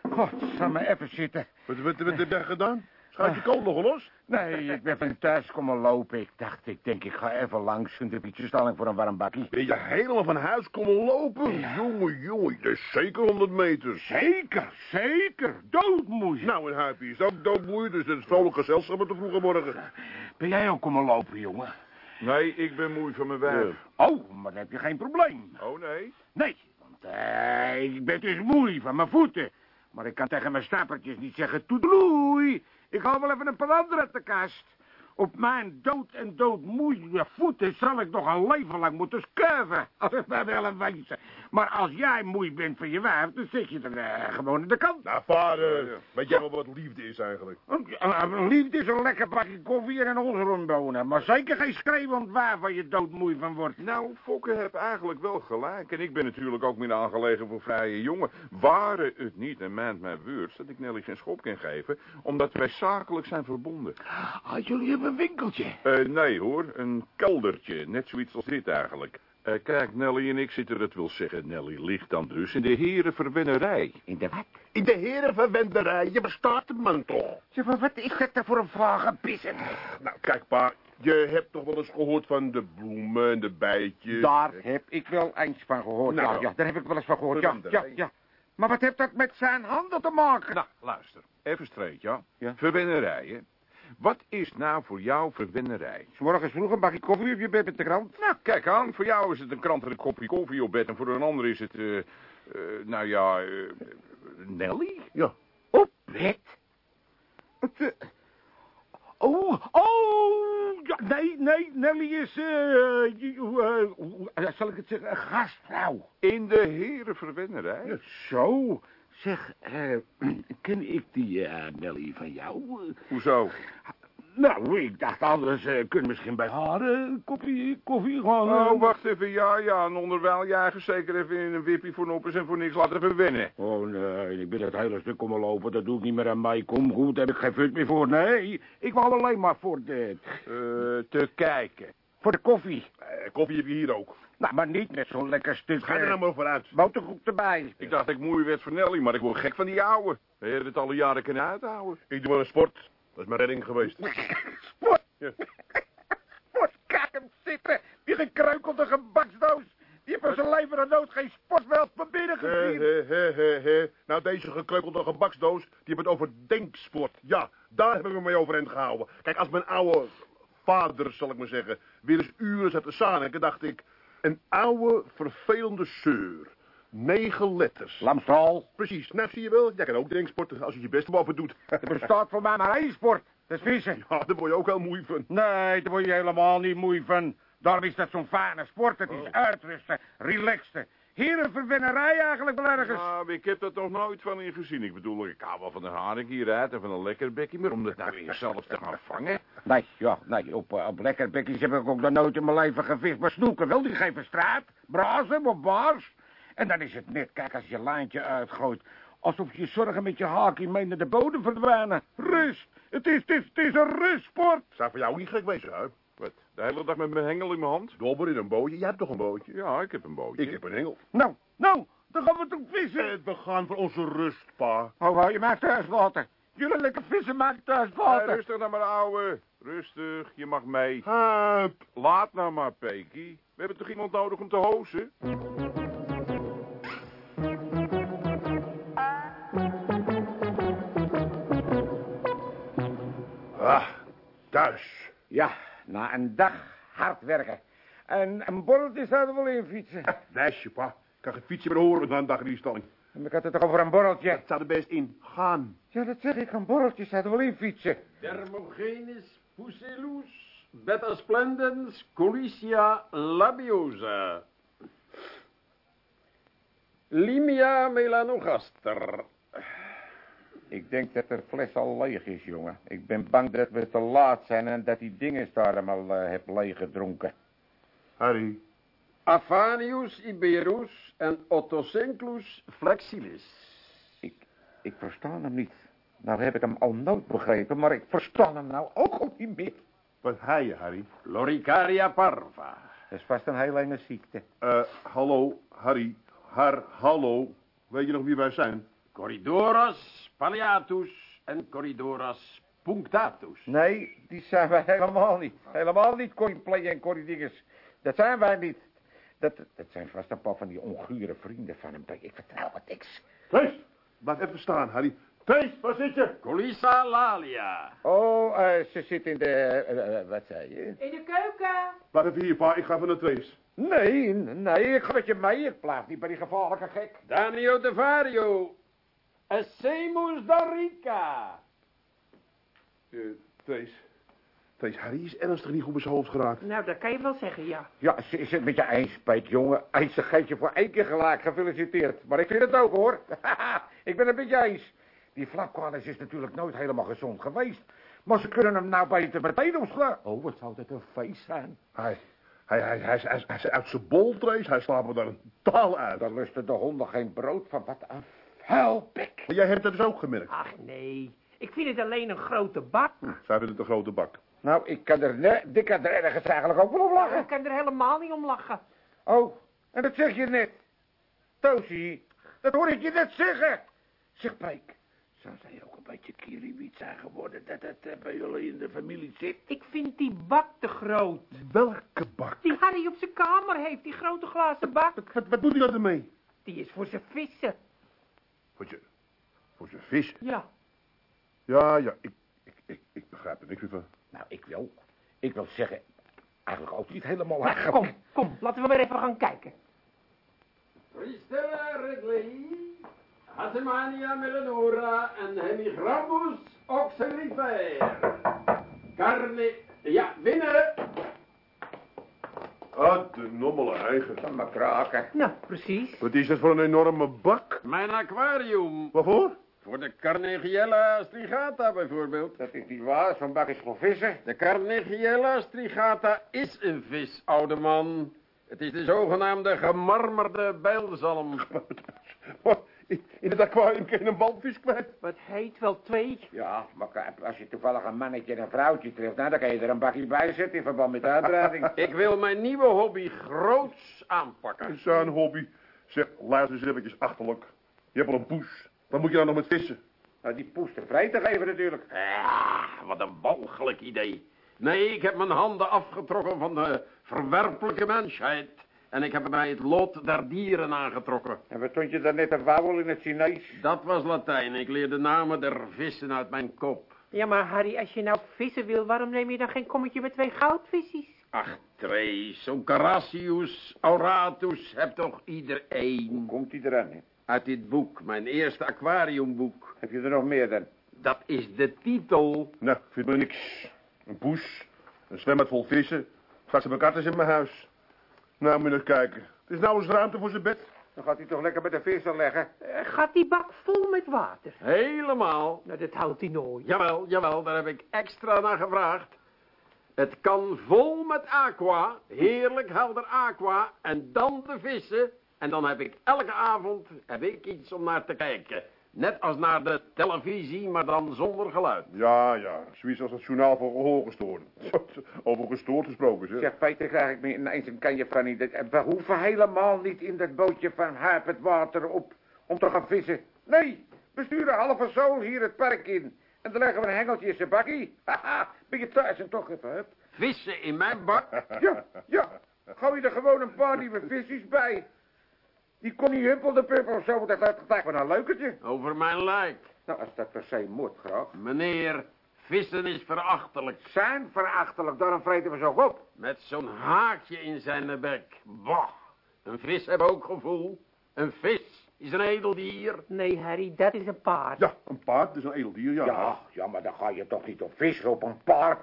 god, zal me even zitten. Wat, wat, wat heb jij gedaan? Schuif je kool nog los? Nee, ik ben van thuis komen lopen. Ik dacht, ik denk, ik ga even langs een fietsenstalling voor een warm bakkie. Ben je helemaal van huis komen lopen? Jongen, jongen, dat is zeker 100 meter. Zeker, zeker. Doodmoei. Nou, en Huipie is ook doodmoeie, dus het is vrolijk gezelschap de vroege morgen. Ben jij ook komen lopen, jongen? Nee, ik ben moe van mijn wijf. Oh, maar dan heb je geen probleem. Oh nee? Nee, want eh, ik ben dus moei van mijn voeten. Maar ik kan tegen mijn stappertjes niet zeggen toedeloei. Ik haal wel even een paar andere uit de kast. Op mijn dood en doodmoeie voeten zal ik nog een leven lang moeten skurven. Als het mij wel een wezen. Maar als jij moei bent van je wijf, dan zit je er eh, gewoon aan de kant. Nou, vader, weet jij wel wat liefde is eigenlijk? Liefde is een lekker bakje koffie en een olsrondbonen. Maar zeker geen schreeuwend waar waar je doodmoei van wordt. Nou, Fokke heeft eigenlijk wel gelijk. En ik ben natuurlijk ook meer aangelegen voor vrije jongen. Waren het niet een maand mijn woord dat ik Nelly geen schop kan geven, omdat wij zakelijk zijn verbonden. Ah, jullie een winkeltje. Eh, nee hoor, een keldertje. Net zoiets als dit eigenlijk. Eh, kijk, Nelly en ik zitten, dat wil zeggen, Nelly ligt dan dus in de herenverwennerij. In de wat? In de herenverwenderij, je bestaat de man toch? Maar, wat is dat voor een vage pissen? Nou, kijk pa, je hebt toch wel eens gehoord van de bloemen en de bijtjes? Daar heb ik wel eens van gehoord. Nou, ja, ja, daar heb ik wel eens van gehoord. Ja, ja, ja. Maar wat heeft dat met zijn handen te maken? Nou, luister. Even streed, ja? Ja. Verwennerijen. Wat is nou voor jou verwennerij? S morgens vroeg een bakje koffie op je bed met de krant. Nou, kijk aan. Voor jou is het een krant en een kopje koffie op bed. En voor een ander is het, eh, eh, nou ja, eh, Nelly? Ja. Op bed? Het, eh, Oh, oh, ja, nee, nee, Nelly is, zal ik het zeggen, een gastvrouw. In de herenverwennerij? Zo, zeg, eh, ken ik die eh, Nelly van jou? Hoezo? Nou, ik dacht anders, uh, kun misschien bij haar uh, koffie, koffie gaan... Oh, wacht even, ja, ja, en onderwijl jagen zeker even in een wippie voor noppes en voor niks laten even wennen. Oh, nee, ik ben het hele stuk komen lopen, dat doe ik niet meer aan mij. Kom goed, daar heb ik geen fut meer voor. Nee, ik wou alleen maar voor. Uh, te kijken. Voor de koffie. koffie heb je hier ook. Nou, maar niet met zo'n lekker stuk... Ga er nou maar vooruit. Boterkoek erbij. Ik dacht ik mooi werd voor Nelly, maar ik word gek van die ouwe. Je hebt het alle jaren kunnen uithouden. Ik doe maar een sport. Dat is mijn redding geweest. Sport? Ja. Sport, kijk hem zitten. Die gekreukelde gebaksdoos. Die heeft van zijn leven en dood geen sportveld van binnen gezien. he, he, he. Nou, deze gekreukelde gebaksdoos, die hebben het over denksport. Ja, daar hebben we me mee overeind gehouden. Kijk, als mijn oude vader, zal ik maar zeggen, weer eens uren zat te zaniken, dacht ik... Een oude, vervelende zeur. Negen letters. Lamstraal. Precies, nou zie je wel, jij kan ook denksporten als je je best boven doet. Er bestaat voor mij maar één sport. Dat is vissen. Ja, daar word je ook heel moe van. Nee, daar word je helemaal niet moe van. Daarom is dat zo'n fijne sport. Het is uitrusten, relaxen. Hier een verwennerij eigenlijk wel ergens. Ja, maar ik heb dat nog nooit van je gezien. Ik bedoel, ik hou wel van een haring hieruit en van een lekker bekje, maar om dat nou weer zelf te gaan vangen. Nee, ja, nee, op, eh, op lekkerbekjes heb ik ook nog nooit in mijn leven gevist. Maar snoeken wel, die geven straat, brazen of baars. En dan is het net, kijk, als je lijntje uitgooit... alsof je zorgen met je haakje mee naar de bodem verdwijnen. Rust. Het is, het is, het is een rustsport. Zou voor jou niet gek wezen, hè? Wat, de hele dag met mijn hengel in mijn hand? Dobber in een bootje. Jij hebt toch een bootje? Ja, ik heb een bootje. Ik heb een hengel. Nou, nou, dan gaan we toch vissen. Eh, we gaan voor onze rust, pa. Oh, je mij thuis laten? Jullie lekker vissen, maar thuis Hey, laten. rustig nou maar, ouwe. Rustig, je mag mee. Hup. Laat nou maar, Pekie. We hebben toch iemand nodig om te hozen? Ah, thuis. Ja, na een dag hard werken. En een borreltje zouden we wel in fietsen. Wijsje, pa. Ik kan geen fietsje meer horen na een dag in die stalling. En ik had het toch over een borreltje. Het zou er best in gaan. Ja, dat zeg ik, een borreltje zouden we wel in fietsen. Dermogenis pusillus, beta splendens, colicia labiosa. Limia melanogaster. Ik denk dat de fles al leeg is, jongen. Ik ben bang dat we te laat zijn en dat die dingen daar allemaal uh, heb leeggedronken. Harry. Afanius iberus en Ottocenclus flexilis. Ik, ik versta hem niet. Nou heb ik hem al nooit begrepen, maar ik versta hem nou ook al niet meer. Wat hij je, Harry? Loricaria parva. Dat is vast een heel enge ziekte. Eh, hallo, Harry. Har, hallo. Weet je nog wie wij zijn? Corridoras palliatus en Corridoras punctatus. Nee, die zijn wij helemaal niet. Helemaal niet Corrie Play en Corrie. Dat zijn wij niet. Dat, dat zijn vast een paar van die ongure vrienden van hem. Ik vertrouw het niks. Thees, blijf even staan, Harry. Thees, waar zit je? Colissa lalia. Oh, eh, ze zit in de... eh, eh, wat zei je? In de keuken. Blijf even hier, pa. Ik ga van de Thees. Nee, nee, ik ga met je mee. Ik blijf niet bij die gevaarlijke gek. Danio de Vario. Essemus darica. Eh, Thees. Thees, Harry is ernstig niet goed bij zijn hoofd geraakt. Nou, dat kan je wel zeggen, ja. Ja, ze is het met je eens, Peet, jongen. Eindelijk geeft je voor één keer gelijk. Gefeliciteerd. Maar ik vind het ook, hoor. ik ben het met je eens. Die flapkwalis is natuurlijk nooit helemaal gezond geweest. Maar ze kunnen hem nou beter meteen omslaan. Oh, wat zou dat een feest zijn. Hij, hij, hij, hij, is- hij, is- hij is uit zijn bol, Thees. Hij slaapt me daar een taal uit. Daar lusten de honden geen brood van. Wat een vuilbek. Jij hebt het dus ook gemerkt. Ach, nee. Ik vind het alleen een grote bak. Zij vinden het een grote bak. Nou, ik kan er, ne- ik kan er ergens eigenlijk ook wel op Ik lachen. kan er helemaal niet om lachen. Oh, en dat zeg je net. Tosie, dat hoor ik je net zeggen. Zeg, Peek, zou zij ook een beetje kiriwiet zijn geworden dat het eh, bij jullie in de familie zit? Ik vind die bak te groot. Welke bak? Die Harry op zijn kamer heeft, die grote glazen bak. Wat, wat, wat doet hij dat ermee? Die is voor zijn vissen. Voor je, voor zijn vis. Ja. Ja, ja, ik, ik, ik, ik begrijp er niks meer van. Nou, ik wil, ik wil zeggen, eigenlijk ook niet helemaal Nou, kom, kom. Laten we maar even gaan kijken. Reglei. Hasemania melanura en hemigramus oxalifer. Carne. Ja, winnen. Ah, de nommele eigen. Van mijn kraken. Nou, precies. Wat is dat voor een enorme bak? Mijn aquarium. Waarvoor? Voor de Carnegiella strigata bijvoorbeeld. Dat is niet waar, zo'n bak is voor vissen. De Carnegiella strigata is een vis, oude man. Het is de zogenaamde gemarmerde bijlzalm. In het aquarium kun je een balvis kwijt. Wat heet wel twee? Ja, maar als je toevallig een mannetje en een vrouwtje treft, nou, dan kan je er een bakje bij zetten in verband met de uitdrading. Ik wil mijn nieuwe hobby groots aanpakken. Zo'n hobby. Zeg, luister eens eventjes achterlijk. Je hebt al een poes. Wat moet je dan nog met vissen? nou, die poes te vrij te geven natuurlijk. Ah, wat een walgelijk idee. Nee, ik heb mijn handen afgetrokken van de verwerpelijke mensheid. En ik heb mij het lot der dieren aangetrokken. En wat stond je daar net te wauwel in het Chinees? Dat was Latijn. Ik leerde de namen der vissen uit mijn kop. Ja, maar Harry, als je nou vissen wil, waarom neem je dan geen kommetje met twee goudvisjes? Ach, Trace, zo'n Carassius, Auratus, heb toch iedereen. Komt die eraan, hè? Uit dit boek, mijn eerste aquariumboek. Heb je er nog meer dan? Dat is de titel. Nou, ik vind maar niks. Een poes, een zwembad vol vissen. Straks heb ik in mijn huis. Nou, moet je eens kijken. Het is nou eens ruimte voor zijn bed. Dan gaat hij toch lekker met de vissen leggen. Eh, gaat die bak vol met water? Helemaal. Nou, dat houdt hij nooit. Jawel, jawel, daar heb ik extra naar gevraagd. Het kan vol met aqua, heerlijk helder aqua, en dan de vissen. En dan heb ik elke avond heb ik iets om naar te kijken. Net als naar de televisie, maar dan zonder geluid. Ja, ja. Zoiets als het journaal voor gehoorgestoorden. Over gestoord gesproken, zeg. Zeg, Peter, krijg ik me ineens een kanje van niet. We hoeven helemaal niet in dat bootje van Huip het water op om te gaan vissen. Nee, we sturen halve zool hier het park in. En dan leggen we een hengeltje in zijn bakkie. Haha, ben je thuis en toch even, hup. Vissen in mijn bak? Ja, ja. Gooi je er gewoon een paar nieuwe visjes bij. Die Connie Huppel de of zo, dat dat lijkt me een leukertje. Over mijn lijk. Nou, als dat per se moet, graag. Meneer, vissen is verachtelijk. Zijn verachtelijk, daarom vreten we zo op. Met zo'n haakje in zijn bek. Bah, een vis heeft ook gevoel. Een vis is een edel dier. Nee, Harry, dat is een paard. Ja, een paard is een edel dier, ja. Ja, ja, maar dan ga je toch niet op vissen op een paard.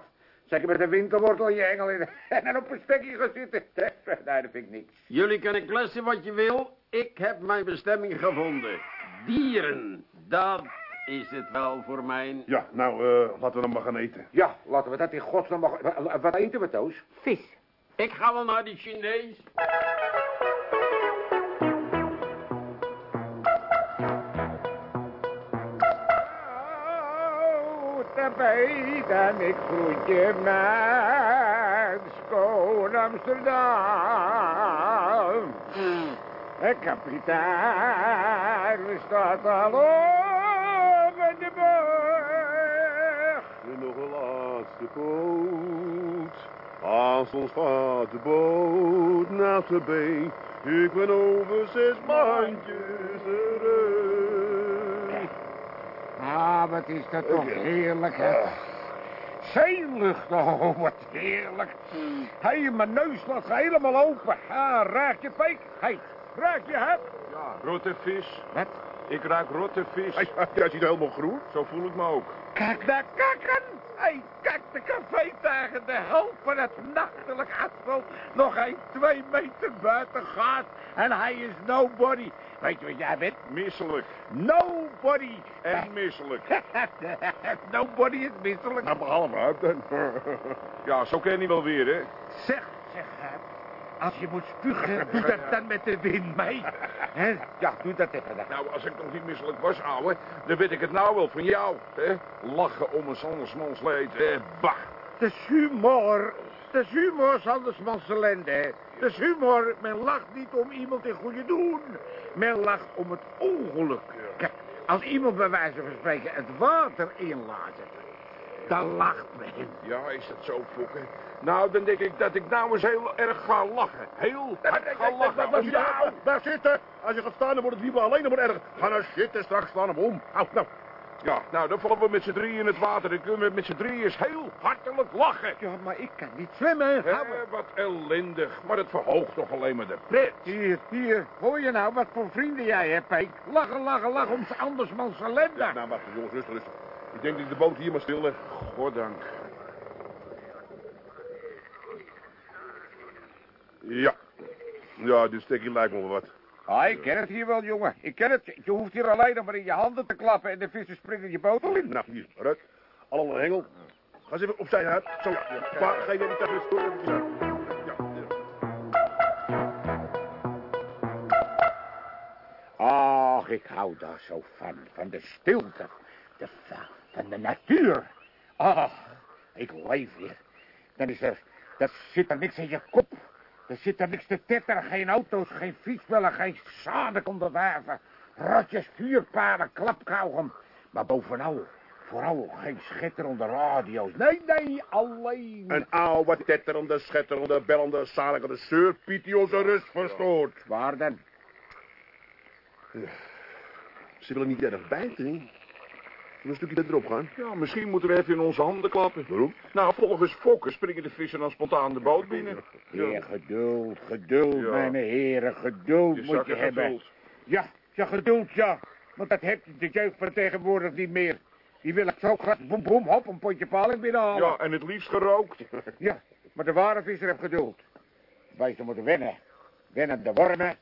Zeker met een winterwortel in je engel in en dan op een stekje gaan zitten. Nee, dat vind ik niks. Jullie kunnen klessen wat je wil. Ik heb mijn bestemming gevonden. Dieren, dat is het wel voor mijn... Ja, nou, eh, laten we dan maar gaan eten. Ja, laten we dat in godsnaam... mag- Wa- Wat eten we, Toos? Vis. Ik ga wel naar die Chinees. Daarbij dan ik groet je naar schoon Amsterdam. De kapitein staat al over de berg. En nog laatste poot. Als ons gaat de boot naar de been. Ik ben over zes maandjes terug. Ah, wat is dat toch heerlijk, hè? Zeelucht, oh, wat heerlijk. Hé, hey, mijn neus laat helemaal open. Ah, raak je peek? Hé, hey, raak je het? Ja, rotte vis. Wat? Ik ruik rotte vis. Hij, hij ziet helemaal groen. Zo voel ik me ook. Kijk naar kakken. Hey, kijk de cafétuigen, de helft van het nachtelijk asfalt. Nog geen twee meter buiten gaat. En hij is nobody. Weet je wat jij bent? Misselijk. Nobody. En misselijk. nobody is misselijk. Nou, behalve uit dan. Ja, zo ken je niet wel weer, hè? Zeg, zeg, als je moet spugen, doe dat dan met de wind mee. Hè? Ja, doe dat even dan. Nou, als ik nog niet misselijk was, ouwe, dan weet ik het nou wel van jou, hè? Lachen om een andersmans leed, hè? Bah! Het is humor. Het is humor, Sandersmans ellende. Het is humor. Men lacht niet om iemand in goede doen. Men lacht om het ongeluk. Kijk, als iemand bij wijze van spreken het water in laat zetten, dan lacht men. Ja, is dat zo, Fokke? Nou, dan denk ik dat ik nou eens heel erg ga lachen. Heel hard ga lachen. Nou, ja, daar zitten. Als je gaat staan, dan wordt het liever alleen nog maar erg. Ga nou zitten, straks slaan hem om. Au, nou. Ja, nou, dan vallen we met z'n drieën in het water. Dan kunnen we met z'n drieën eens heel hartelijk lachen. Ja, maar ik kan niet zwemmen. Hè, wat ellendig. Maar het verhoogt toch alleen maar de pret. Hier, hier. Hoor je nou wat voor vrienden jij hebt, Peek? Lachen, lachen, lachen om z'n andersmans ellende. Ja, nou, wacht, jongens, rustig, rustig. Ik denk dat ik de boot hier maar stil leg. Goddank. Ja. Ja, dit stekje lijkt me wel wat. Ah, ik ken het hier wel, jongen. Ik ken het. Je hoeft hier alleen nog maar in je handen te klappen en de vissen springen je boot al in. Nou, hier, Rut. Allemaal een hengel. Ga eens even opzij uit. Zo, klaar. Ga je niet tegen de. Ja, ja. Ach, ik hou daar zo van. Van de stilte. De, van, van de natuur. Ach, ik leef weer. Dan is er, dat zit er niks in je kop. Er zit er niks te tetteren. Geen auto's, geen fietsbellen, geen zaden om de waven. Rotjes, vuurpalen, klapkauwgom. Maar bovenal, vooral geen schitterende radio's. Nee, nee, alleen. Een oude, tetterende, schetterende, bellende, zaligende zeurpiet die onze rust verstoort. Waar dan? Ze willen niet erg bijten, we een stukje verderop gaan? Ja, misschien moeten we even in onze handen klappen. Waarom? Nou, volgens Fokker springen de vissen dan spontaan de boot binnen. Geduld, geduld, Ja. mijn heren, geduld Je moet je hebben. gevuld. Ja, ja, geduld, ja. Want dat heeft de jeugd van tegenwoordig niet meer. Die willen zo graag boem boem hop een potje paling binnenhalen. Ja, en het liefst gerookt. Ja, maar de ware visser heeft geduld. Wij ze moeten wennen. Wennen de wormen. Het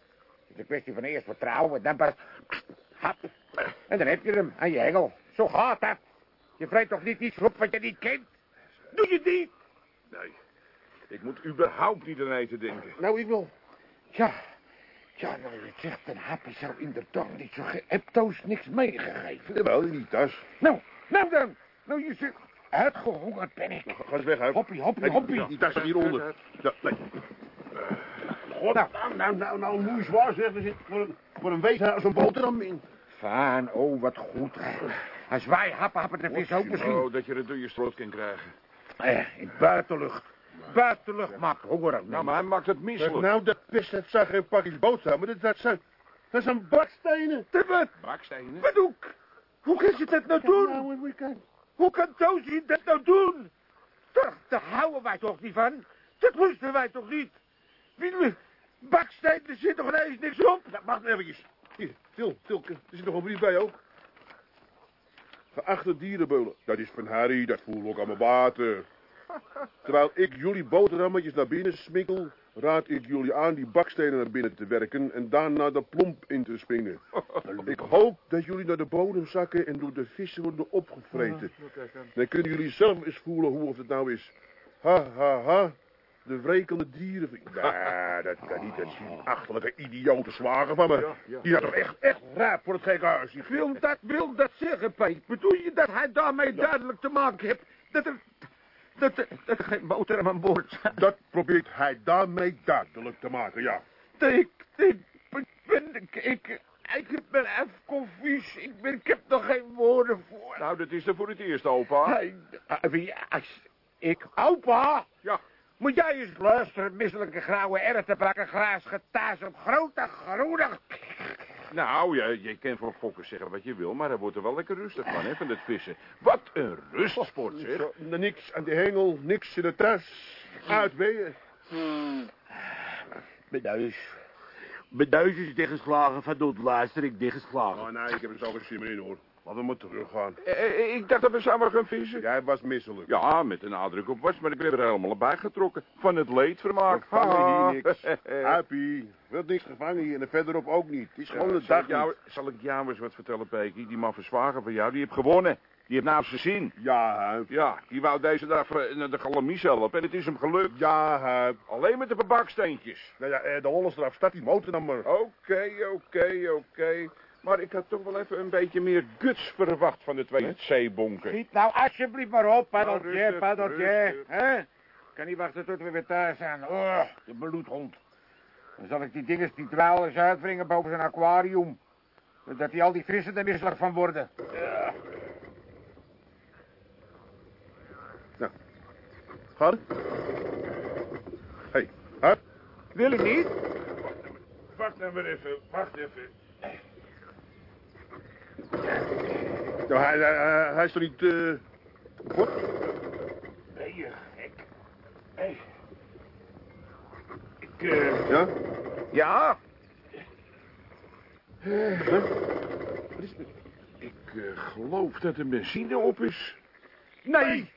is een kwestie van eerst vertrouwen, dan pas... Hap. En dan heb je hem aan je hengel. Zo gaat dat. Je vreet toch niet iets op wat je niet kent? Doe je niet? Nee, ik moet überhaupt niet aan eten denken. Nou, ik wel. Ja, ja, nou je het zegt, dan heb je zo inderdaad niet zo geëptoos niks meegegeven. Jawel, in die tas. Nou, nou dan. Nou, je zegt, uitgehongerd ben ik. Nou, ga eens weg, uit. Hoppie, hoppie, Hey, die- hoppie. Die tas staat hieronder. Ja, nee. God, nou, nou, nou, nou, moet je zwaar zeggen. Er zit voor een, voor een weeshuis een boterham in. Faan, oh, wat goed. Als wij happen, happen de vis ook misschien. Oh, dat je het door je strot kan krijgen. Eh, in buitenlucht. Buitenlucht maakt hongerig. Nou, maar hij maakt het misselijk. nou, dat pest, dat zag geen pakjes boterhammen. Dat, dat zijn, dat zijn bakstenen. Wat? Bakstenen? Wat hoe, hoe kan je dat nou doen? Nou. Hoe kan Toosje dat nou doen? Toch, daar houden wij toch niet van? Dat lusten wij toch niet? Wie, baksteen, er zit toch ineens niks op? Nou, wacht eventjes. Hier, Til, Til, er zit nog een brief bij ook. Geachte dierenbeulen, dat is van Harry, dat voelen we ook aan mijn water. Terwijl ik jullie boterhammetjes naar binnen smikkel, raad ik jullie aan die bakstenen naar binnen te werken en daarna de plomp in te springen. Ik hoop dat jullie naar de bodem zakken en door de vissen worden opgevreten. Dan kunnen jullie zelf eens voelen hoe of het nou is. Ha, ha, ha. De wrekende dieren. Ja, dat kan niet. Dat is die achterlijke idiote zwager van me. Die had toch echt, echt raap voor het gekke huis. Die Wil dat, wil dat zeggen, Peet? Bedoel je dat hij daarmee duidelijk te maken heeft dat er, dat er, dat er geen boterham aan boord? Dat probeert hij daarmee duidelijk te maken, ja. Ik, ik, ik ben, ik, ik, ik ben even confuus. Ik, ben, ik heb nog geen woorden voor. Nou, dat is er voor het eerst, opa. Hij, wie, ik, opa? Ja. Moet jij eens luisteren, misselijke grauwe erwtenbakken, graas getaas op grote groene... Nou, je, je kan voor Fokker zeggen wat je wil, maar hij wordt er wel lekker rustig van, hè, van het vissen. Wat een rustsport, zeg. Zo, niks aan de hengel, niks in de tas. Uit ben je. Mijn neus is dichtgeslagen van dood luister ik dichtgeslagen. Oh nee, ik heb er zo geen zin in hoor. Laten we maar teruggaan. Eh, eh, ik dacht dat we samen gaan vissen. Jij was misselijk. Ja, met een nadruk op was, maar ik ben er helemaal bij getrokken. Van het leedvermaak. We vangen Haha. hier niks. Happy. Wordt niks gevangen hier en er verderop ook niet. Het is gewoon Ja, een zal, dag ik jou, niet. zal ik jou eens wat vertellen, Pekie? Die man verzwagen van jou, die heeft gewonnen. Die heeft nou zijn zin. Ja, Huip. Ja, die wou deze dag eh, naar de galamies helpen en het is hem gelukt. Ja, Huip. Alleen met de baksteentjes. Nou ja, eh, de Hollands eraf. Start die motor dan maar. Oké, oké, oké. Maar ik had toch wel even een beetje meer guts verwacht van de twee zeebonken. Schiet nou alsjeblieft maar op, paddeltje, rustig, paddeltje. hè? Kan niet wachten tot we weer thuis zijn. Oh, de bloedhond. Dan zal ik die dinges die dwaal eens uitbrengen boven zijn aquarium. Dat die al die vissen er misselijk van worden. Gaat het? Hé, hey, Huip. Wil ik niet? Wacht nou maar even, wacht even. Nou, hij, hij, is toch niet... eh kapot? Ben je gek? Hé. Ik, eh... Ja? Ja, Ik eh, geloof dat de benzine op is. nee.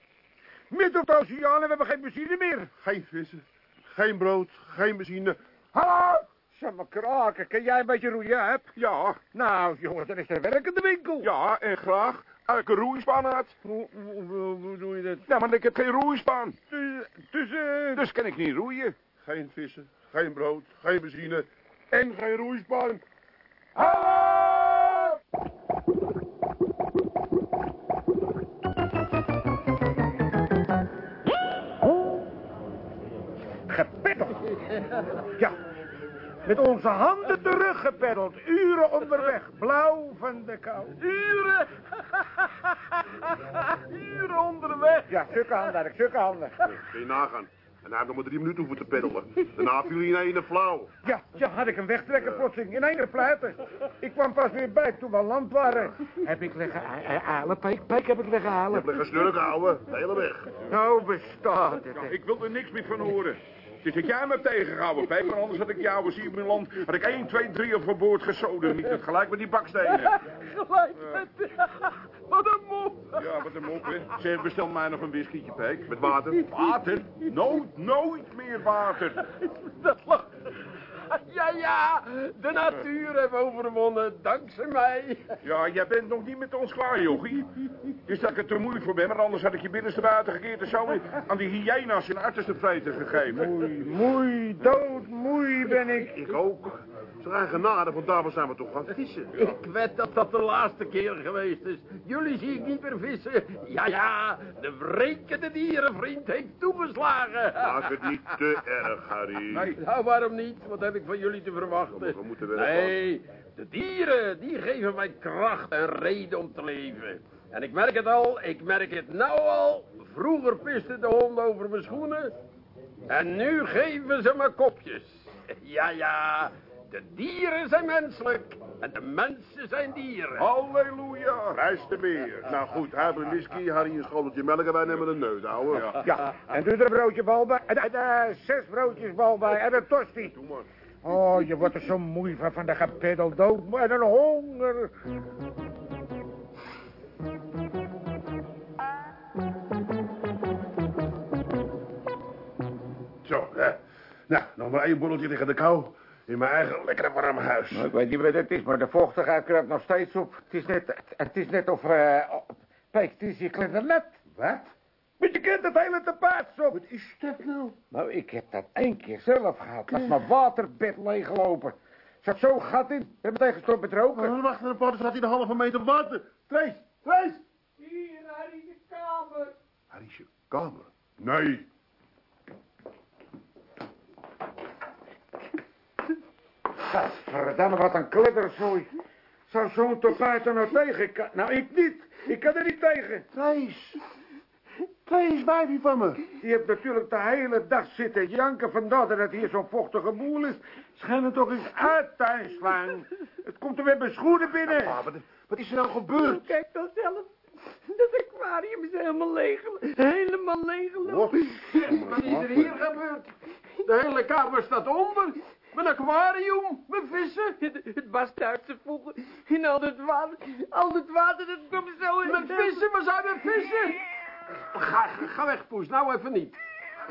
Midden op de oceaan en we hebben geen benzine meer. Geen vissen, geen brood, geen benzine. Hallo, Godsamme kraken, kan jij een beetje roeien, heb? Ja, Nou, jongen, dan is er werk in de winkel. ja, en graag. Een roeispan had. Hoe, hoe, hoe, doe je dat? Ja, maar ik heb geen roeispan. Dus, dus, Dus kan ik niet roeien. Geen vissen, geen brood, geen benzine en geen roeispan. gepeddeld. Ja, met onze handen teruggepeddeld. Uren onderweg, blauw van de kou. Uren. Uren onderweg. Ja, stukken handen, stukken handen. Kun je nagaan. En hij heeft nog maar drie minuten hoeven te peddelen. Daarna viel hij in de flauw. Ja, ja, had ik een wegtrekker plotseling in één keer pluiten. Ik kwam pas weer bij toen we aan land waren. Heb ik liggen a- a- halen, Pijk, Pijk heb ik liggen halen. hebt liggen snurken, ouwe. De hele weg. Nou bestaat het. Ja, ik wil er niks meer van horen. Het is dat jij me hebt tegengehouden. Maar anders had ik jou in mijn land... had ik 1, 2, 3 of boord gesoden. Niet het gelijk met die bakstenen. Gelijk met... Wat een mop. Ja, wat een mop, hè. Zeg, bestel mij nog een whiskietje, Pijk. Met water. Water? Nooit, nooit meer water. Dat lag... Ja, ja, de natuur heeft overwonnen, dankzij mij. Ja, jij bent nog niet met ons klaar, jochie. Is dat ik er te moeilijk voor ben, maar anders had ik je binnenste buiten gekeerd en zo aan die hyena's in artsen te vreten gegeven. Moei, moei, dood, moei ben ik. Ik ook. Zijn genade, want daarvoor zijn we toch gaan vissen. Ik weet dat dat de laatste keer geweest is. Jullie zie ik niet meer vissen. Ja, ja, de wrekende dierenvriend heeft toegeslagen. Maak het niet te erg, Harry. Nee. Nou, waarom niet? Wat heb ik van jullie te verwachten? We moeten wel Nee, de dieren, die geven mij kracht en reden om te leven. En ik merk het al, ik merk het nou al. Vroeger pisten de honden over mijn schoenen. En nu geven ze me kopjes. Ja, ja, de dieren zijn menselijk. En de mensen zijn dieren. Halleluja. Reis de meer. Nou goed, hij heeft een whisky, Harry een schoteltje melk en wij nemen een neut, ouwe. Ja. Ja, en doe er een broodje bal bij. En, en, eh, zes broodjes bal bij en een tosti. Doe maar. Oh, je wordt er zo moe van, van de gepeddeld dood. En een honger. Zo, hè. Nou, nog maar één borreltje tegen de kou. In mijn eigen lekkere warme huis. Nou, ik weet niet wat het is, maar de vochtigheid kruipt nog steeds op. Het is net, het, is net of, eh... Kijk, het is hier klindernet. Wat? Maar je kent het hele te paard op. Wat is dat nou? Nou, ik heb dat één keer zelf gehad. Dat is mijn waterbed leeggelopen. Zat zo'n gat in. We hebben meteen gestopt met roken. Oh, wacht, de poten staat hier een halve meter water. Trace, Trace! Hier, Harry, de kamer. Harry is je kamer. Nee. Gadverdamme, wat een kledderzooi. Zou zo'n tapijt er nou tegen kan? Nou, ik niet. Ik kan er niet tegen. Trace. Trace, wijfie van me. Je hebt natuurlijk de hele dag zitten janken vandaar dat het hier zo'n vochtige boel is. Schijn het toch eens uit, tuinslang. Het komt er weer mijn schoenen binnen. Ah, wat, wat is er nou gebeurd? Kijk dan zelf. Dat aquarium is helemaal leeg. Helemaal leeg. Wat? Wat is er hier gebeurd? De hele kamer staat onder. Mijn aquarium, mijn vissen. Het, het zijn voegen. In al het water. Al het water, dat komt zo in. Mijn vissen, waar zijn mijn vissen? Ga, ga weg, Poes, nou even niet.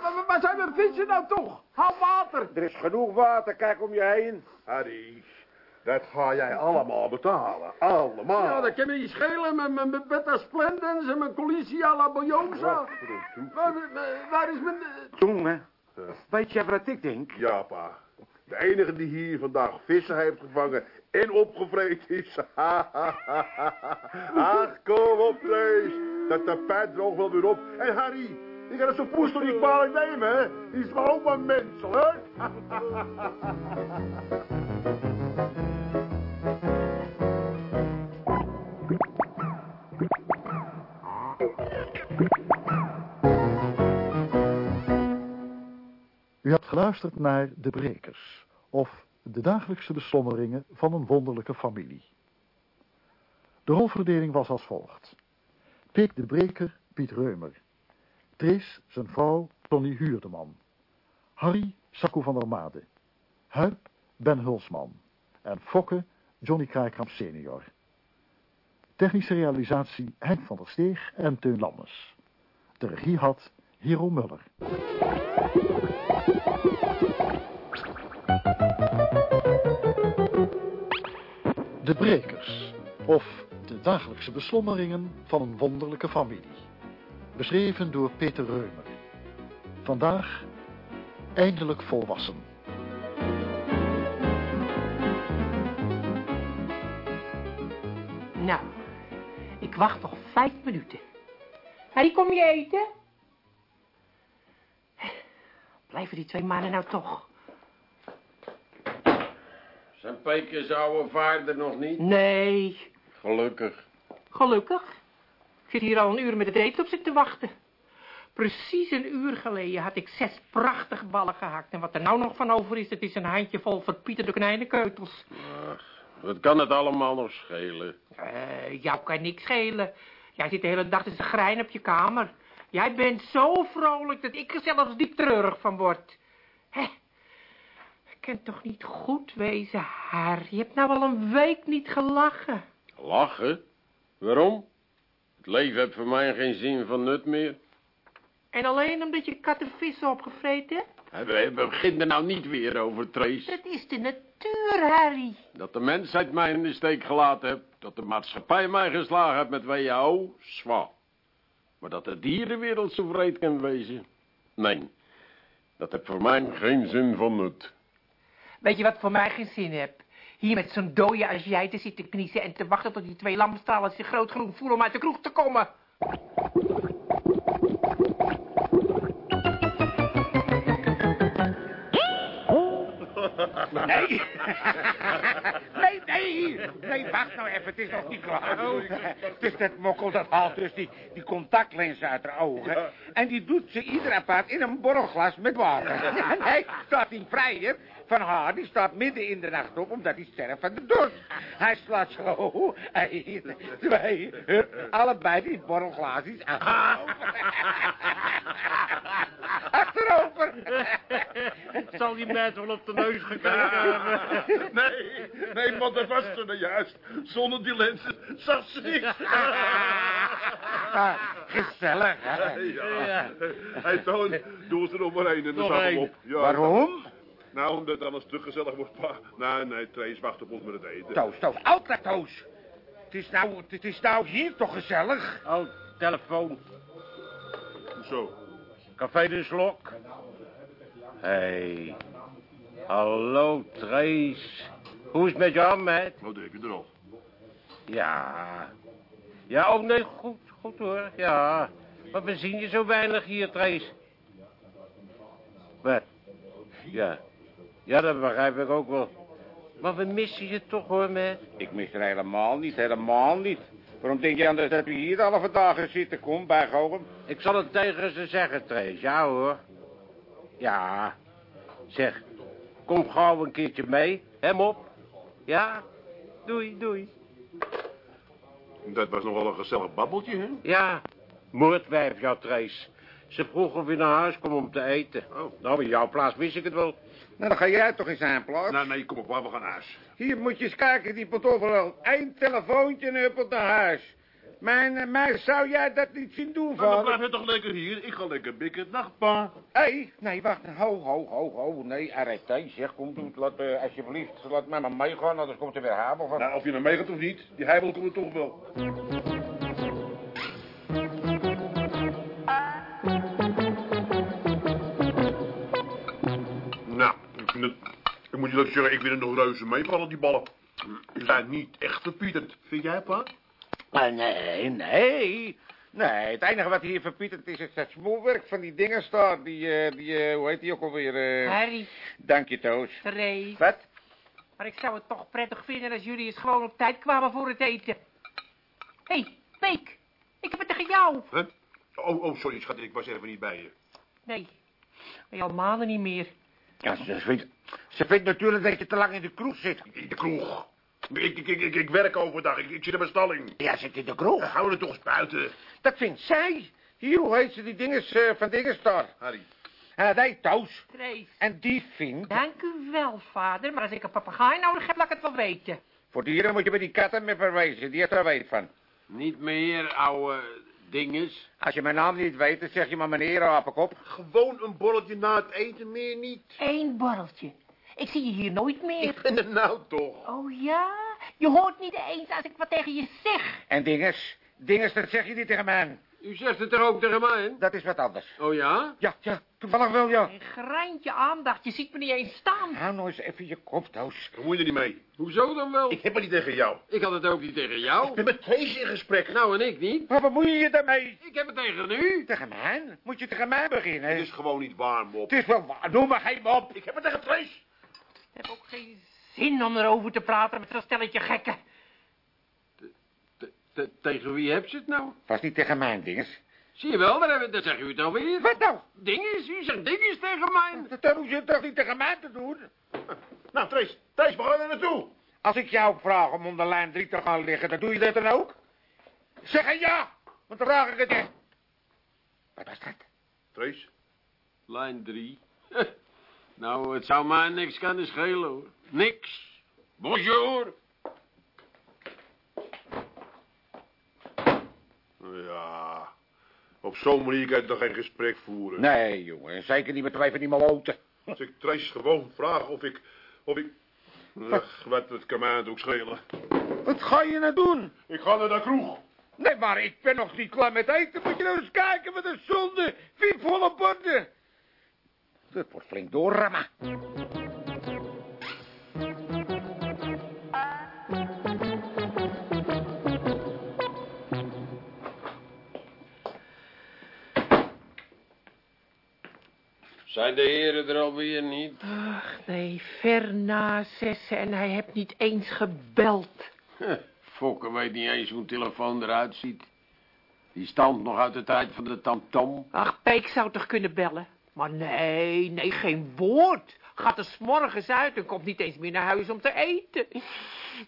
Waar- waar zijn mijn vissen nou toch? Haal water. Er is genoeg water, kijk om je heen. Harry, dat ga jij allemaal betalen. Allemaal. Ja, dat kan me niet schelen met mijn mijn Beta Splendens en mijn Colicia Laboyosa. Waar, waar- waar is mijn... eh, Jongen, weet je wat ik denk? Ja, pa. De enige die hier vandaag vissen heeft gevangen en opgevreten is. Ach, kom op, Trace. Dat tapijt droogt wel weer op. En Harry, je kan het zo poes toch niet kwalijk nemen, hè? Die is maar ook maar menselijk. U hebt geluisterd naar De Brekers, of de dagelijkse beslommeringen van een wonderlijke familie. De rolverdeling was als volgt. Peek de Breker, Piet Reumer. Trees, zijn vrouw, Tony Huurdeman. Harry, Sacco van der Made. Huip, Ben Hulsman. En Fokke, Johnny Kraaikamp senior. Technische realisatie Henk van der Steeg en Teun Lammers. De regie had Hero Muller. De Brekers, of de dagelijkse beslommeringen van een wonderlijke familie. Beschreven door Peter Reumer. Vandaag eindelijk volwassen. Nou, ik wacht nog vijf minuten. Harry, kom je eten? Blijven die twee mannen nou toch? Zijn Pekers oude vader nog niet? Nee, Gelukkig. gelukkig. Ik zit hier al een uur met het eten op zitten te wachten. Precies een uur geleden had ik zes prachtige ballen gehakt. En wat er nou nog van over is, dat is een handjevol verpieterde konijnenkeutels. Wat kan het allemaal nog schelen? Eh, jou kan niks schelen. Jij zit de hele dag te schrijnen op je kamer. Jij bent zo vrolijk dat ik er zelfs diep treurig van word. Hé, kan toch niet goed wezen, Harry? Je hebt nou al een week niet gelachen. Lachen? Waarom? Het leven heeft voor mij geen zin van nut meer. En alleen omdat je kattenvissen opgevreten hebt? We we beginnen er nou niet weer over, Trace. Dat is de natuur, Harry. Dat de mensheid mij in de steek gelaten heeft. Dat de maatschappij mij geslagen heeft met WHO, zwaar. Maar dat de dierenwereld zo vreed kan wezen? Nee, dat heeft voor mij geen zin van nut. Weet je wat voor mij geen zin heeft? Hier met zo'n dode als jij te zitten kniezen en te wachten tot die twee lampenstralen zich groot genoeg voelen om uit de kroeg te komen. Nee. nee, nee. Nee, wacht nou even. Het is nog niet klaar. Het is dat mokkel dat haalt dus die, die contactlens uit haar ogen. En die doet ze ieder apart in een borrelglas met water. Nee, staat die vrijer van haar, die staat midden in de nacht op, omdat hij sterft van de dorst. Hij slaat zo, één, twee, hup, allebei die borrelglaasjes achterover. achterover. Zal die meid wel op de neus gekeken hebben? Nee, nee, want dat was ze nou juist. Zonder die lenzen zag ze niks. Ah, gezellig, hè? Ja. Hey, Toon, doe eens er nog maar één en dan hem op. Ja, Waarom? Nou, omdat het anders te gezellig wordt, pa. Nee, nee, Trace, wacht op ons met het eten. Toos, Toos, altijd Toos. Het is nou, het is nou hier toch gezellig? Oh, telefoon. Zo. Café de Slok. Hey. Hallo, Trace. Hoe is het met jou, meid? Wat heb je er al? Ja. Ja, oh nee, goed, goed hoor. Ja. Maar we zien je zo weinig hier, Trace. Wat? Ja. Ja, dat begrijp ik ook wel. Maar we missen je toch hoor, meid. Ik mis er helemaal niet, helemaal niet. Waarom denk je anders dat we hier alle vandaag zitten? Kom, bijgogen. Ik zal het tegen ze zeggen, Trace. Ja hoor. Ja. Zeg, kom gauw een keertje mee. Hem op. Ja? Doei, doei. Dat was nog wel een gezellig babbeltje, hè? Ja, moordwijf, jouw Trace. Ze vroeg of je naar huis kwam om te eten. Oh. Nou, in jouw plaats wist ik het wel. Nou, dan ga jij toch zijn plaats. Nou, nee, kom op, we gaan naar huis. Hier moet je eens kijken, die pantoffel. Eén telefoontje en huppelt naar huis. Mijn, eh, mij zou jij dat niet zien doen, Maar dan vader? blijf je toch lekker hier? Ik ga lekker bikken. Dag, pa. Hé, nee, wacht. Ho, ho, ho, ho. Nee, arrêté. Zeg, kom, doe het. Laat, eh, alsjeblieft, laat mij maar meegaan, anders komt er weer habel van. Nou, of je nou meegaat of niet, die heibel komt er toch wel. Vind het, ik moet je dat zeggen, ik vind het nog reuze meevallen, die ballen. Ze zijn niet echt verpieterd. Vind jij, pa? Ah, nee, nee. Nee, het enige wat hier verpieterd is, is dat smoelwerk van die dingen staat. Die, eh, die eh, hoe heet die ook alweer? eh Harry, Dank je, Toos. Therese. Wat? Maar ik zou het toch prettig vinden als jullie eens gewoon op tijd kwamen voor het eten. Hé, hey, Peek. Ik heb het tegen jou. Huh? Oh, oh, sorry, schat, ik was even niet bij je. Nee, al maanden niet meer. Ja, ze vindt, ze vindt natuurlijk dat je te lang in de kroeg zit. In de kroeg. Ik, ik, ik, ik, werk overdag, ik, ik zit in mijn stalling. Ja, zit in de kroeg. Hou er toch eens buiten, Dat vindt zij. Hier, hoe heet ze, die dinges eh, van Dingenstar? Harry. Uh, nee, Toos. Therese. En die vindt... Dank u wel, vader. Maar als ik een papegaai nodig heb, laat ik het wel weten. Voor dieren moet je bij die katten mee verwezen. Die heeft er weet van. Niet meer, ouwe dinges. Als je mijn naam niet weet, dan zeg je maar meneer Apenkop. Gewoon een bolletje na het eten, meer niet. Eén borreltje. Ik zie je hier nooit meer. Ik ben er nou toch. Oh ja? Je hoort niet eens als ik wat tegen je zeg. En dinges, dinges, dat zeg je niet tegen mij. U zegt het er ook tegen mij? Dat is wat anders. Oh ja? Ja, ja, toevallig wel, ja. Een greintje aandacht, je ziet me niet eens staan. Hou nou eens even je kop, Toos. Bemoei je er niet mee. Hoezo dan wel? Ik heb het niet tegen jou. Ik had het ook niet tegen jou. Ik ben met Trace in gesprek. Nou, en ik niet. Waar bemoei je je daarmee? Ik heb het tegen u. Tegen mij? Moet je tegen mij beginnen? Het is gewoon niet waar, Mop. Het is wel waar. Noem maar geen mop. Ik heb het tegen Trace. Ik heb ook geen zin om erover te praten met zo'n stelletje gekken. Te- te- Tegen wie heb je het nou? Was niet tegen mij, dinges. Zie je wel, daar, hebben, daar zegt u het nou weer. Wat nou? Dinges, u zegt dinges tegen mij. Dat hoef je toch niet tegen mij te doen? Nou, Trace, Trace, waar ga je naartoe? Als ik jou vraag om onder lijn 3 te gaan liggen, dan doe je dat dan ook? Zeg een ja, want dan vraag ik het je. Wat was dat? Trace, Lijn 3. nou, het zou mij niks kunnen schelen, hoor. Niks. Bonjour. Ja, op zo'n manier kan je toch geen gesprek voeren. Nee, jongen, zeker niet met twee van die maloten. Als ik Trace gewoon vraag of ik, of ik... Ach, wat het kan mij ook schelen. Wat ga je nou doen? Ik ga naar de kroeg. Nee, maar ik ben nog niet klaar met eten. Moet je nou eens kijken wat een zonde. Vier volle borden. Dat wordt flink doorrammen. Zijn de heren er alweer niet? Ach, nee, ver na zessen en hij heeft niet eens gebeld. Fokke weet niet eens hoe een telefoon eruit ziet. Die stamt nog uit de tijd van de tantom. Ach, Peek zou toch kunnen bellen? Maar nee, nee, geen woord. Gaat er 's morgens uit en komt niet eens meer naar huis om te eten.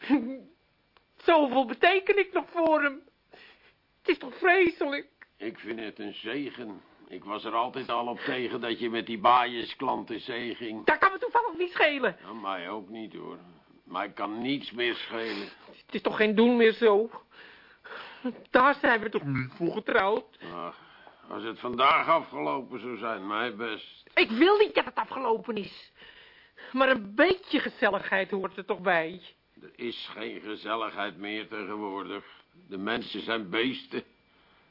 Zoveel beteken ik nog voor hem. Het is toch vreselijk? Ik vind het een zegen. Ik was er altijd al op tegen dat je met die baaiersklanten zee ging. Dat kan me toevallig niet schelen. Mij ook niet, hoor. Mij kan niets meer schelen. Het is toch geen doen meer zo? Daar zijn we toch niet voor getrouwd? Ach, als het vandaag afgelopen zou zijn, mij best. Ik wil niet dat het afgelopen is. Maar een beetje gezelligheid hoort er toch bij. Er is geen gezelligheid meer tegenwoordig. De mensen zijn beesten.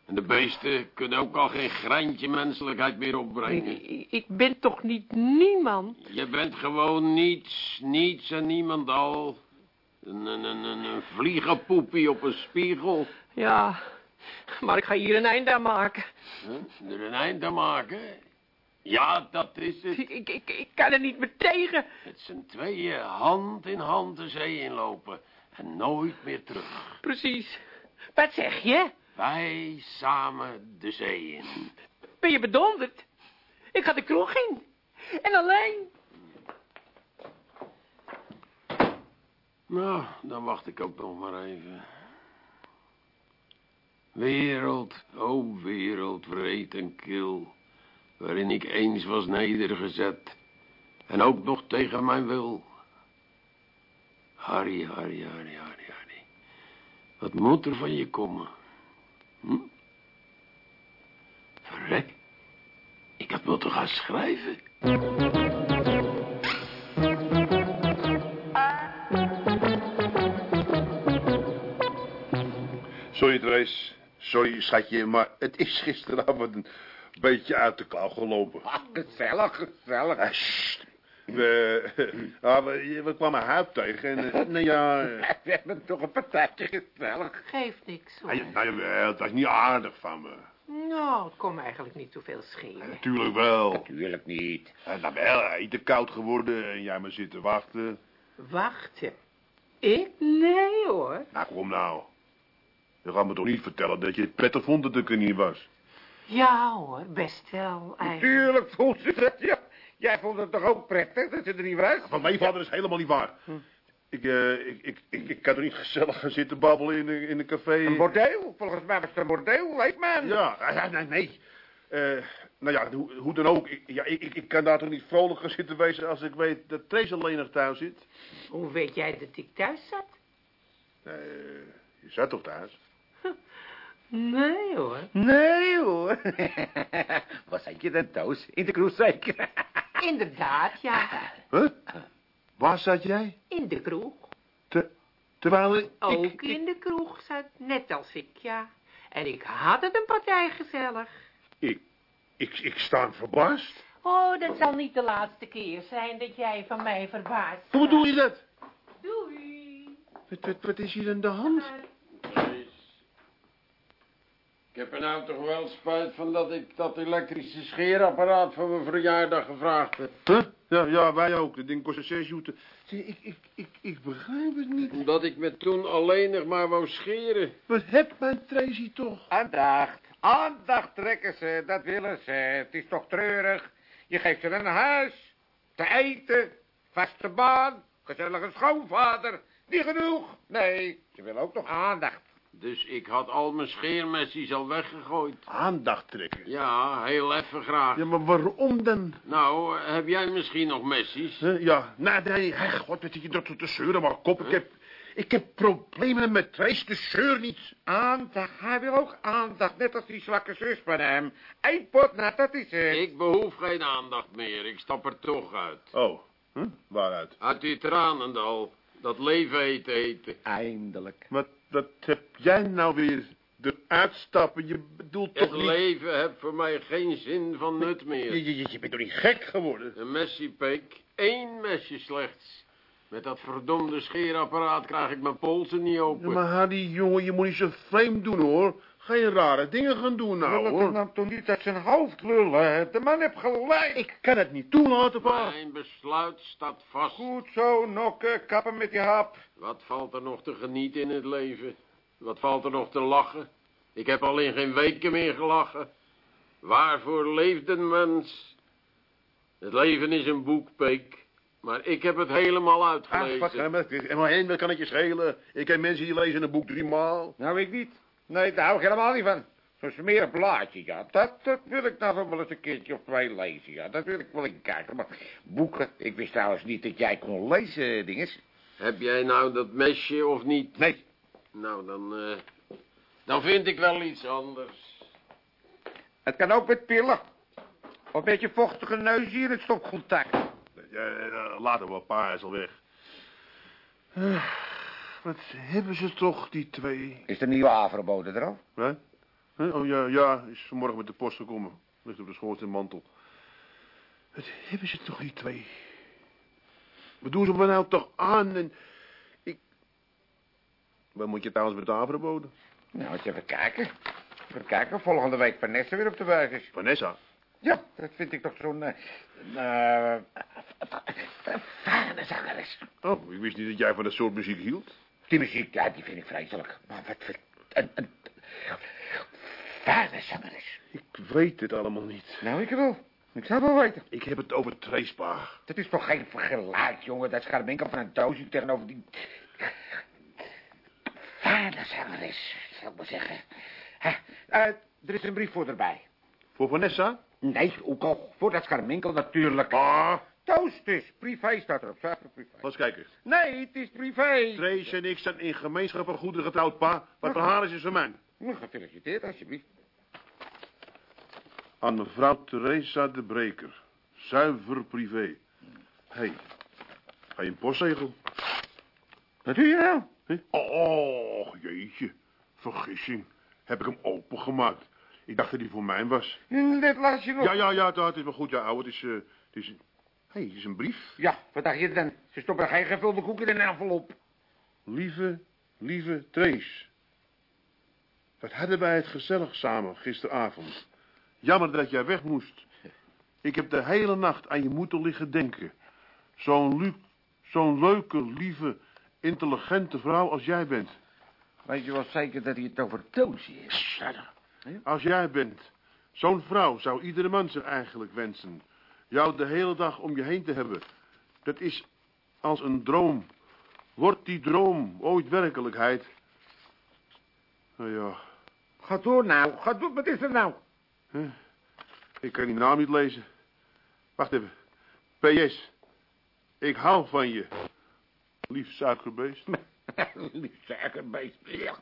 En de beesten kunnen ook al geen greintje menselijkheid meer opbrengen. Ik, ik ben toch niet niemand? Je bent gewoon niets, niets en niemand al. Een, een, een, vliegenpoepie op een spiegel. Ja, maar ik ga hier een einde aan maken. Huh? Er een eind aan maken? Ja, dat is het. Ik, ik, ik, ik kan er niet meer tegen. Met z'n tweeën hand in hand de zee inlopen. En nooit meer terug. Precies. Wat zeg je? Wij samen de zee in. Ben je bedonderd? Ik ga de kroeg in. En alleen. Nou, dan wacht ik ook nog maar even. Wereld, o wereld, wreed en kil, waarin ik eens was nedergezet, en ook nog tegen mijn wil. Harry, Harry, Harry, Harry, Harry, wat moet er van je komen? Hm? Verrek, ik had moeten gaan schrijven. Sorry, Trace. Sorry, schatje, maar het is gisteravond een beetje uit de klauw gelopen. Ah, gezellig, gezellig. Ah, sst. We, ah, we, we kwamen Huip tegen en, eh, nou ja... eh, We hebben toch een partijtje gezellig. Geeft niks hoor. nou ja, nou jawel, was niet aardig van me. Nou, het kon me eigenlijk niet zoveel schelen. Natuurlijk wel. Natuurlijk niet. En nou wel, hij te koud geworden en jij maar zitten wachten. Wachten. Ik? Nee hoor. Nou, kom nou. Je gaat me toch niet vertellen dat je het prettig vond dat ik er niet was. Ja hoor, best wel eigenlijk. Tuurlijk vond ze dat, ja. Jij vond het toch ook prettig dat ze er niet was? Van mijn vader is helemaal niet waar. Ik, eh, ik, ik, ik, ik kan er niet gezellig gaan zitten babbelen in een, in een café. Een bordeel? Volgens mij was het een bordeel, weet man. Ja, ja, nee, nee. Eh, nou ja, hoe, hoe dan ook. Ik, ja, ik, ik- ik kan daar toch niet vrolijk gaan zitten wezen als ik weet dat Trace alleen nog thuis zit? Hoe weet jij dat ik thuis zat? Eh, je zat toch thuis? Nee hoor. Nee hoor. Wat zat je dan thuis? In de zeker? Inderdaad, ja. Huh? Waar zat jij? In de kroeg. Te... Terwijl ik... Ook in de kroeg zat, net als ik, ja. En ik had het een partij gezellig. Ik, ik, ik sta verbaasd. Oh, dat zal niet de laatste keer zijn dat jij van mij verbaasd Hoe bedoel je dat? Doei. Wat, wat, wat is hier aan de hand? Heb er nou toch wel spijt van dat ik dat elektrische scheerapparaat voor mijn verjaardag gevraagd heb. Huh? Ja, ja, wij ook. Dat ding kostte zes joeten. Zie, ik, ik, ik, ik begrijp het niet. Omdat ik me toen alleen nog maar wou scheren. Wat hebt mijn Tracy toch? Aandacht, aandacht trekken ze, dat willen ze. Het is toch treurig. Je geeft ze een huis, te eten, vaste baan, gezellige schoonvader. Niet genoeg. Nee, ze willen ook nog aandacht. Dus ik had al mijn scheermessies al weggegooid. Aandacht trekken. Ja, heel even graag. Ja, maar waarom dan? Nou, heb jij misschien nog messies? Huh? Ja, nee, nee, hey, god, wat zit je dat te zeuren, maar kop, ik heb, ik heb problemen met Trace, de zeur niet. Aandacht, hij wil ook aandacht, net als die zwakke zus van hem. Eén pot nat, dat is het. Ik behoef geen aandacht meer. Ik stap er toch uit. Oh, huh? waaruit? Uit die tranendal. Dat leven eten eten. Eindelijk. Wat, wat heb jij nou weer eruit stappen? Je bedoelt Het toch niet... leven heeft voor mij geen zin van nut meer. Je, je, je bent toch niet gek geworden? Een messiepeek, één mesje slechts. Met dat verdomde scheerapparaat krijg ik mijn polsen niet Ja, open. maar Harry, jongen, je moet niet zo vreemd doen, hoor. Geen rare dingen gaan doen, nou, Wil hoor. het nou toch niet uit zijn hoofd lullen? De man heeft gelijk. Ik kan het niet toelaten, pa. Mijn besluit staat vast. Goed zo, nokken, kappen met je hap. Wat valt er nog te genieten in het leven? Wat valt er nog te lachen? Ik heb al in geen weken meer gelachen. Waarvoor leeft een mens? Het leven is een boek, Peek. Maar ik heb het helemaal Ach, wat uitgelezen. we... En maar één, wat kan het je schelen? Ik ken mensen die lezen een boek drie maal. Nou, ik niet. Nee, daar hou ik helemaal niet van. Zo'n smerig blaadje, ja. Dat, dat wil ik nou nog wel eens een keertje of twee lezen, ja. Dat wil ik wel in kijken. Maar boeken, ik wist trouwens niet dat jij kon lezen, dinges. Heb jij nou dat mesje of niet? Nee, Nou, dan, eh, dan vind ik wel iets anders. het kan ook met pillen. Of met je vochtige neus hier in het stopcontact. Ja, ja, later wel, pa is al weg. Eh, wat hebben ze toch, die twee? Is de nieuwe averboden er al? Oh ja, ja, is vanmorgen met de post gekomen. Ligt op de schoorsteenmantel. Wat hebben ze toch, die twee? Wat doen ze me nou toch aan? En ik... Wat moet je trouwens met de averboden? Nou, eens even kijken. Even kijken volgende week Vanessa weer op de buis is. Vanessa? Ja, dat vind ik toch zo'n... eh eh, fijne zangeres. Oh, ik wist niet dat jij van dat soort muziek hield. Die muziek, ja, die vind ik vreselijk. Maar wat voor... Een, een. Ik weet het allemaal niet. Nou, ik wel. Ik zou wel weten. Ik heb het over. Dat is toch geen vergelijk, jongen. Dat is Scharminkel van een doosje tegenover die... Fijne zangeres, zou ik maar zeggen. Eh, er is een brief voor erbij. Voor Vanessa? Nee, ook al voor dat Scharminkel natuurlijk. Ah, Toast dus. Privé staat erop. Staat er privé. eens kijken. Nee, het is privé. Trace en ik zijn in gemeenschap van goederen getrouwd, pa. Wat voor haar is is van mij? Nou, gefeliciteerd, alsjeblieft. Aan mevrouw Theresa de Breker. Zuiver privé. Hé, hey, ga je een postzegel? Wat doe je nou? Hè? Oh, jeetje. Vergissing. Heb ik hem opengemaakt. Ik dacht dat hij voor mij was. Dit las je nog. Ja, ja, ja, het is wel goed. Ja, ouwe, het is... eh, het is een... Hé, hey, is een brief. Ja, wat dacht je dan? Ze stoppen er geen gevulde koek in een envelop. Lieve, lieve Trace. Wat hadden wij het gezellig samen gisteravond. Jammer dat jij weg moest. Ik heb de hele nacht aan je moeder liggen denken. Zo'n zo'n leuke, lieve, intelligente vrouw als jij bent. Weet je wel zeker dat hij het over Toosje is? Als jij bent. Zo'n vrouw zou iedere man zich eigenlijk wensen. Jou de hele dag om je heen te hebben. Dat is als een droom. Wordt die droom ooit werkelijkheid? Nou ja, Ga door nou, ga door, wat is er nou? ik kan die naam niet lezen. Wacht even. PS. Ik hou van je. Lief suikerbeest. Lief suikerbeest. Ja.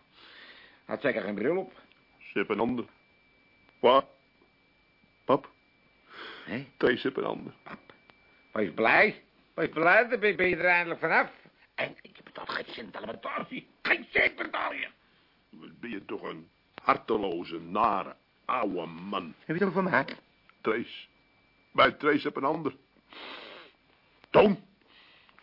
Had zeker geen bril op. Sip en ander. Pap. Pap. Hé? Twee sip en ander. Wees blij. Wees blij, dan ben je er eindelijk vanaf. En je betaalt geen klas in het elementarie. Geen cent betaal je. Wat ben je toch een harteloze, nare, oude man. Heb je het over mij? Trace. Bij Trace heb een ander. Toon.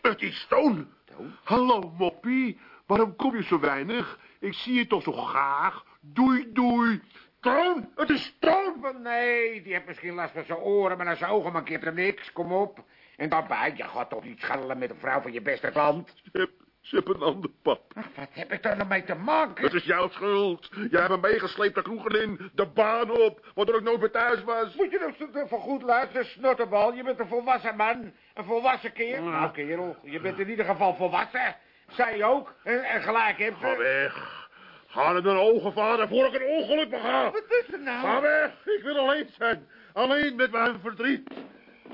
Het is Toon. Toon? Hallo, Moppie. Waarom kom je zo weinig? Ik zie je toch zo graag. Doei, doei. Toon, het is. Van nee, die heeft misschien last van zijn oren, maar naar zijn ogen mankeert hem niks. Kom op. En daarbij, je gaat toch niet scharrelen met een vrouw van je beste klant? Ze heb, ze heb een ander pap. Ach, wat heb ik daar nou mee te maken? Het is jouw schuld. Jij hebt me meegesleept de kroegen in, de baan op, waardoor ik nooit meer thuis was. Moet je nog even goed luisteren, snotterbal. Je bent een volwassen man. Een volwassen kerel. Nou, kerel, je bent in ieder geval volwassen. Zij ook. En, en gelijk hebt Ga ze. weg. Ga naar mijn ogen, vader, voor ik een ongeluk bega. Wat is er nou? Ga weg. Ik wil alleen zijn. Alleen met mijn verdriet.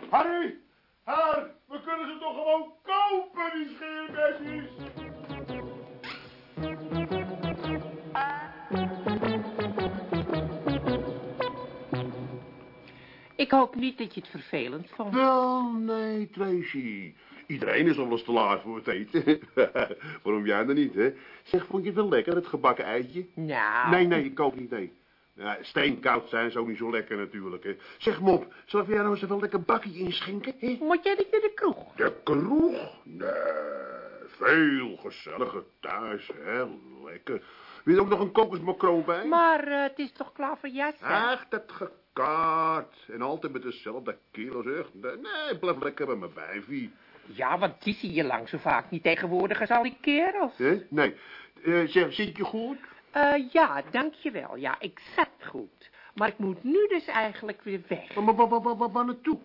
Harry, haar, we kunnen ze toch gewoon kopen, die scheerbesjes. Ik hoop niet dat je het vervelend vond. Wel, nee, Tracy. Iedereen is al eens te laat voor het eten. Waarom jij dan niet, hè? Zeg, vond je het wel lekker, het gebakken eitje? Nou... Nee, nee, ik ook niet, nee. Ja, steenkoud zijn is ook niet zo lekker natuurlijk, hè. Zeg, Mop, zal jij nou eens even een lekker bakje inschenken, hè? Moet jij niet naar de kroeg? De kroeg? Nee, veel gezelliger thuis, hè. Lekker. Wil je ook nog een kokosmacroon bij? Maar eh, het is toch klaar voor Jassa? Ach, dat gekaart. En altijd met dezelfde kilo, zeg. Nee, nee, blijf lekker bij mijn wijfie. Ja, want die zie je lang zo vaak niet tegenwoordig als al die kerels. Hè? Nee. Eh, zeg, zit je goed? Eh, ja, dankjewel. Ja, ik zat goed. Maar ik moet nu dus eigenlijk weer weg. Waar, waar naartoe?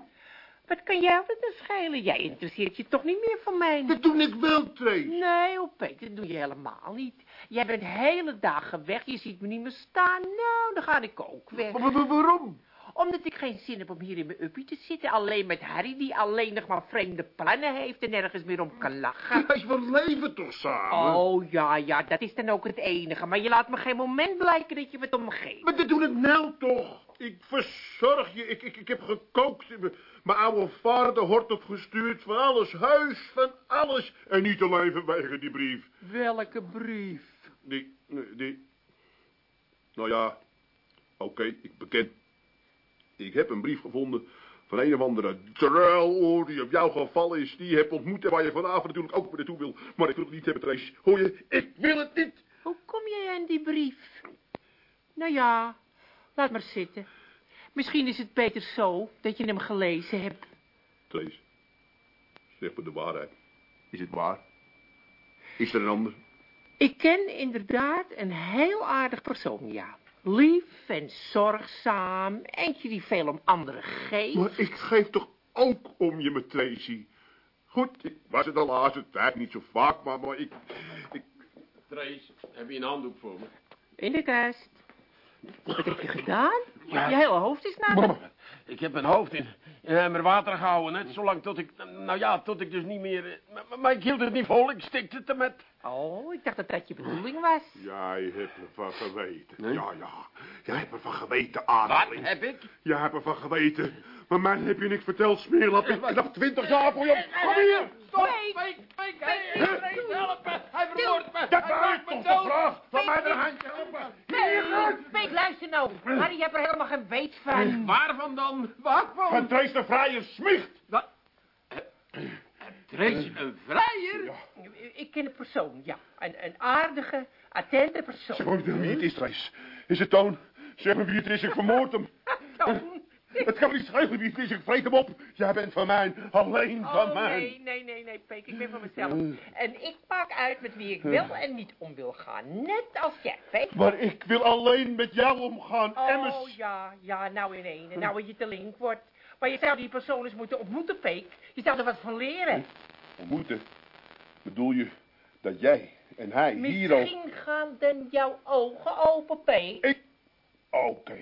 Wat kan jij altijd nou schelen? Jij interesseert je toch niet meer van mij? Dat doe ik wel, Trace. Nee, oh Peter, dat doe je helemaal niet. Jij bent hele dagen weg, je ziet me niet meer staan. Nou, dan ga ik ook weg. Wa- wa- wa- waarom? Omdat ik geen zin heb om hier in mijn uppie te zitten. Alleen met Harry, die alleen nog maar vreemde plannen heeft en nergens meer om kan lachen. Ja, we leven toch samen? Oh, ja, ja, dat is dan ook het enige. Maar je laat me geen moment blijken dat je het om me geeft. Maar dat doe ik nou toch. Ik verzorg je. Ik, ik, ik heb gekookt. Mijn oude vader hoort opgestuurd. Van alles huis, van alles. En niet alleen vanwege die brief. Welke brief? Die, die... Nou ja, oké, ik beken. Ik heb een brief gevonden van een of andere druiloor die op jouw geval is. Die je hebt ontmoet en waar je vanavond natuurlijk ook naartoe wil. Maar ik wil het niet hebben, Trace. Hoor je? Ik wil het niet. Hoe kom jij aan die brief? Nou ja, laat maar zitten. Misschien is het beter zo dat je hem gelezen hebt. Trace, zeg me de waarheid. Is het waar? Is er een ander? Ik ken inderdaad een heel aardig persoon, ja. Lief en zorgzaam, eentje die veel om anderen geeft. Maar ik geef toch ook om je met Tracy. Goed, ik was het de laatste tijd niet zo vaak, maar, maar ik, ik... Trace, heb je een handdoek voor me? In de kast. Wat heb je gedaan? Je hele hoofd is naar Ik heb mijn hoofd in, in emmer water gehouden, net zolang tot ik, nou ja, tot ik dus niet meer, eh, maar, maar- ik hield het niet vol, ik stikte het met. Oh, ik dacht dat dat je bedoeling was. Jij hebt ervan geweten. Nee? Ja, ja. Jij hebt ervan geweten, Wat Adeling. heb ik? Jij hebt ervan geweten. Maar mij heb je niks verteld, smeerlap. Ik dacht twintig jaar voor je. Kom hier. Stop! Pijk, help me, hij vermoordt me. Dat maakt me de vraag. Van mij een handje helpen. Hier. Peek, luister nou. Harry, je hebt er helemaal geen weet van. Waarvan dan? Waarvan? Van Trace de Vrije smicht. Wat? Trace, een vrijer? Ik ken een persoon, ja. Een, een aardige, attente persoon. Zeg maar wie het is, Trace. Is het Toon? Zeg me wie het is, ik vermoord hem. Toon. Het kan me niet schelen wie het is, ik vreet hem op. Jij bent van mij, alleen van Oh, mij. nee, nee, nee, nee, Peek, ik ben van mezelf. En ik pak uit met wie ik wil en niet om wil gaan. Net als jij, Peek. Maar ik wil alleen met jou omgaan, Oh, Emmers. ja, ja, nou in één. Nou je te link wordt. Maar je zou die persoon eens moeten ontmoeten, Peek. Je zou er wat van leren. Ontmoeten? Bedoel je dat jij en hij hier al... Misschien gaan dan jouw ogen open, Peek. Ik... Oké.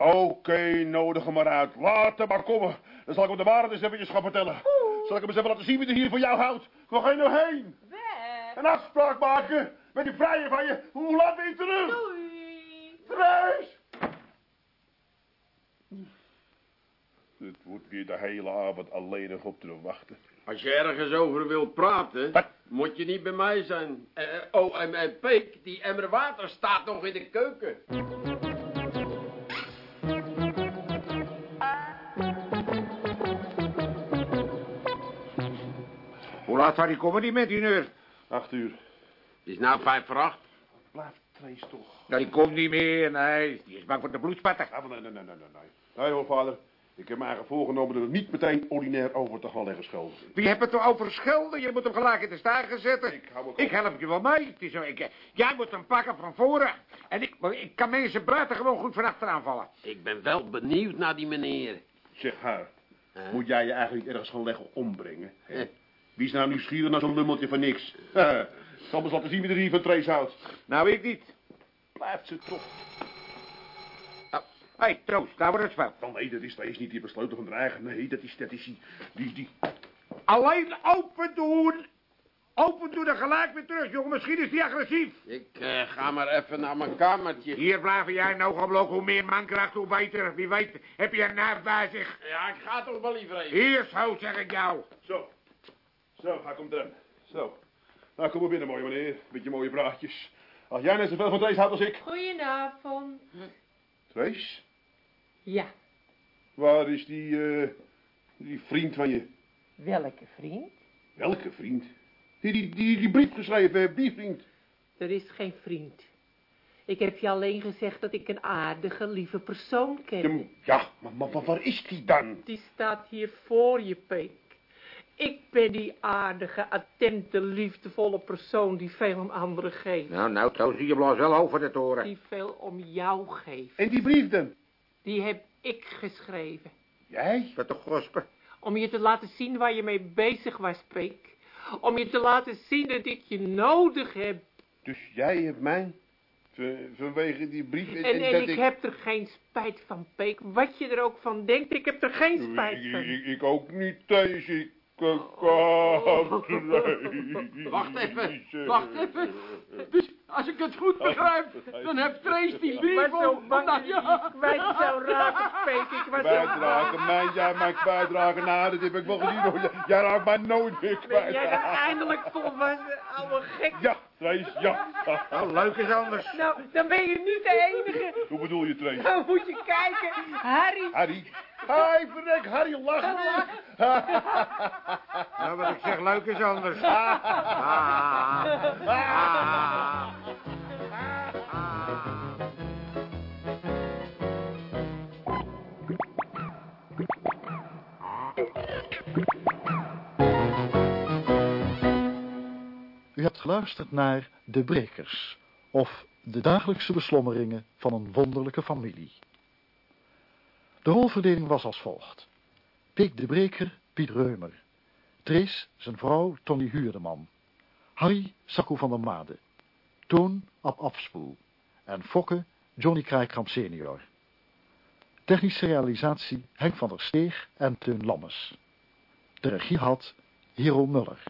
Oké, nodig hem maar uit. Laat hem maar komen. Dan zal ik hem de waarheid eens eventjes gaan vertellen. Zal ik hem eens even laten zien wie er hier voor jou houdt. Waar ga je nou heen? Weg. Een afspraak maken met die vrije van je. Hoe laat ben je terug? Doei. Trace! Het wordt weer de hele avond alleen nog op te wachten. Als je ergens over wilt praten, Wat? moet je niet bij mij zijn. Eh, eh, oh, en, en Peek, die emmer water staat nog in de keuken. Laat zou die komen, die met die neur? Acht uur. Het is nou vijf voor acht. Blijf Trace toch. Nou, die komt niet meer, nee. Die is bang voor de bloedspatter. Ah, nee, nee, nee, nee, nee. Nee, hoor, vader. Ik heb me eigenlijk voorgenomen er niet meteen ordinair over te gaan leggen school. Wie hebt het er over schelden? Je moet hem gelijk in de stagen zetten. Ik hou me Ik help je wel mee. Het is zo, ik, eh, jij moet hem pakken van voren. En ik, ik kan mensen buiten gewoon goed van achteraan vallen. Ik ben wel benieuwd naar die meneer. Zeg haar, Huh? moet jij je eigenlijk ergens gaan leggen ombrengen? hè? Wie is nou nieuwsgierig naar zo'n lummeltje van niks? Ik zal eens laten zien wie er hier van Trace houdt. Nou, ik niet. Blijft ze toch. Hé, hey, troost, daar wordt het spel. Oh nee, dat is, dat is niet die besloten van de eigen. Nee, dat is, dat is die, die, die. Alleen open doen. Open doen en gelijk weer terug, jongen. Misschien is die agressief. Ik eh, ga maar even naar mijn kamertje. Hier blijven jij nou ogenblik. Hoe meer mankracht, hoe beter. Wie weet, heb je een naaf bij zich. Ja, ik ga toch wel liever even. Hier zo, zeg ik jou. Zo. Zo, ga kom erin. Zo. Nou, kom maar binnen, mooie meneer. Met je mooie praatjes. Als jij net zoveel van Trace houdt als ik. Goedenavond. Trace? Ja, Waar is die, eh, die vriend van je? welke vriend? Welke vriend? Die, die, die, die brief geschreven heeft, die vriend. Er is geen vriend. Ik heb je alleen gezegd dat ik een aardige, lieve persoon ken. Ja, maar, maar, maar waar is die dan? Die staat hier voor je, Peek. Ik ben die aardige, attente, liefdevolle persoon die veel om anderen geeft. Nou, nou, zo zie je blaas wel over de toren. Die veel om jou geeft. En die brief dan? Die heb ik geschreven. Jij? Wat een gospe. Om je te laten zien waar je mee bezig was, Peek. Om je te laten zien dat ik je nodig heb. Dus jij hebt mij? Vanwege die brief en, En, en dat ik heb er geen spijt van, Peek. Wat je er ook van denkt, ik heb er geen spijt Ik, van. ik, ik ook niet, Thijs. Ik Wacht even, wacht even. Dus als ik het goed begrijp, dan heeft Trace die Ik brief om- bang omdat- die kwijt zou raken, Peek. Ik was bang. mij, jij mij kwijtraken. Nou, dat heb ik wel gezien. Jij, raakt mij nooit meer Ben kwijt. jij dan eindelijk volwassen, oude gek? Ja, Trace, ja. Nou, leuk is anders. Nou, dan ben je niet de enige. Hoe bedoel je, Trace? Nou moet je kijken. Harry, Harry. Hij verrek, Harry, lach weer. Nou, wat ik zeg, leuk is anders. Ah, ah, ah. U hebt geluisterd naar De Brekers, of de dagelijkse beslommeringen van een wonderlijke familie. De rolverdeling was als volgt. Peek de Breker, Piet Reumer. Trees, zijn vrouw, Tony Huurdeman. Harry, Sakko van der Made. Toon, Ab Afspoel. En Fokke, Johnny Krijkamp senior. Technische realisatie Henk van der Steeg en Teun Lammes. De regie had Hero Muller.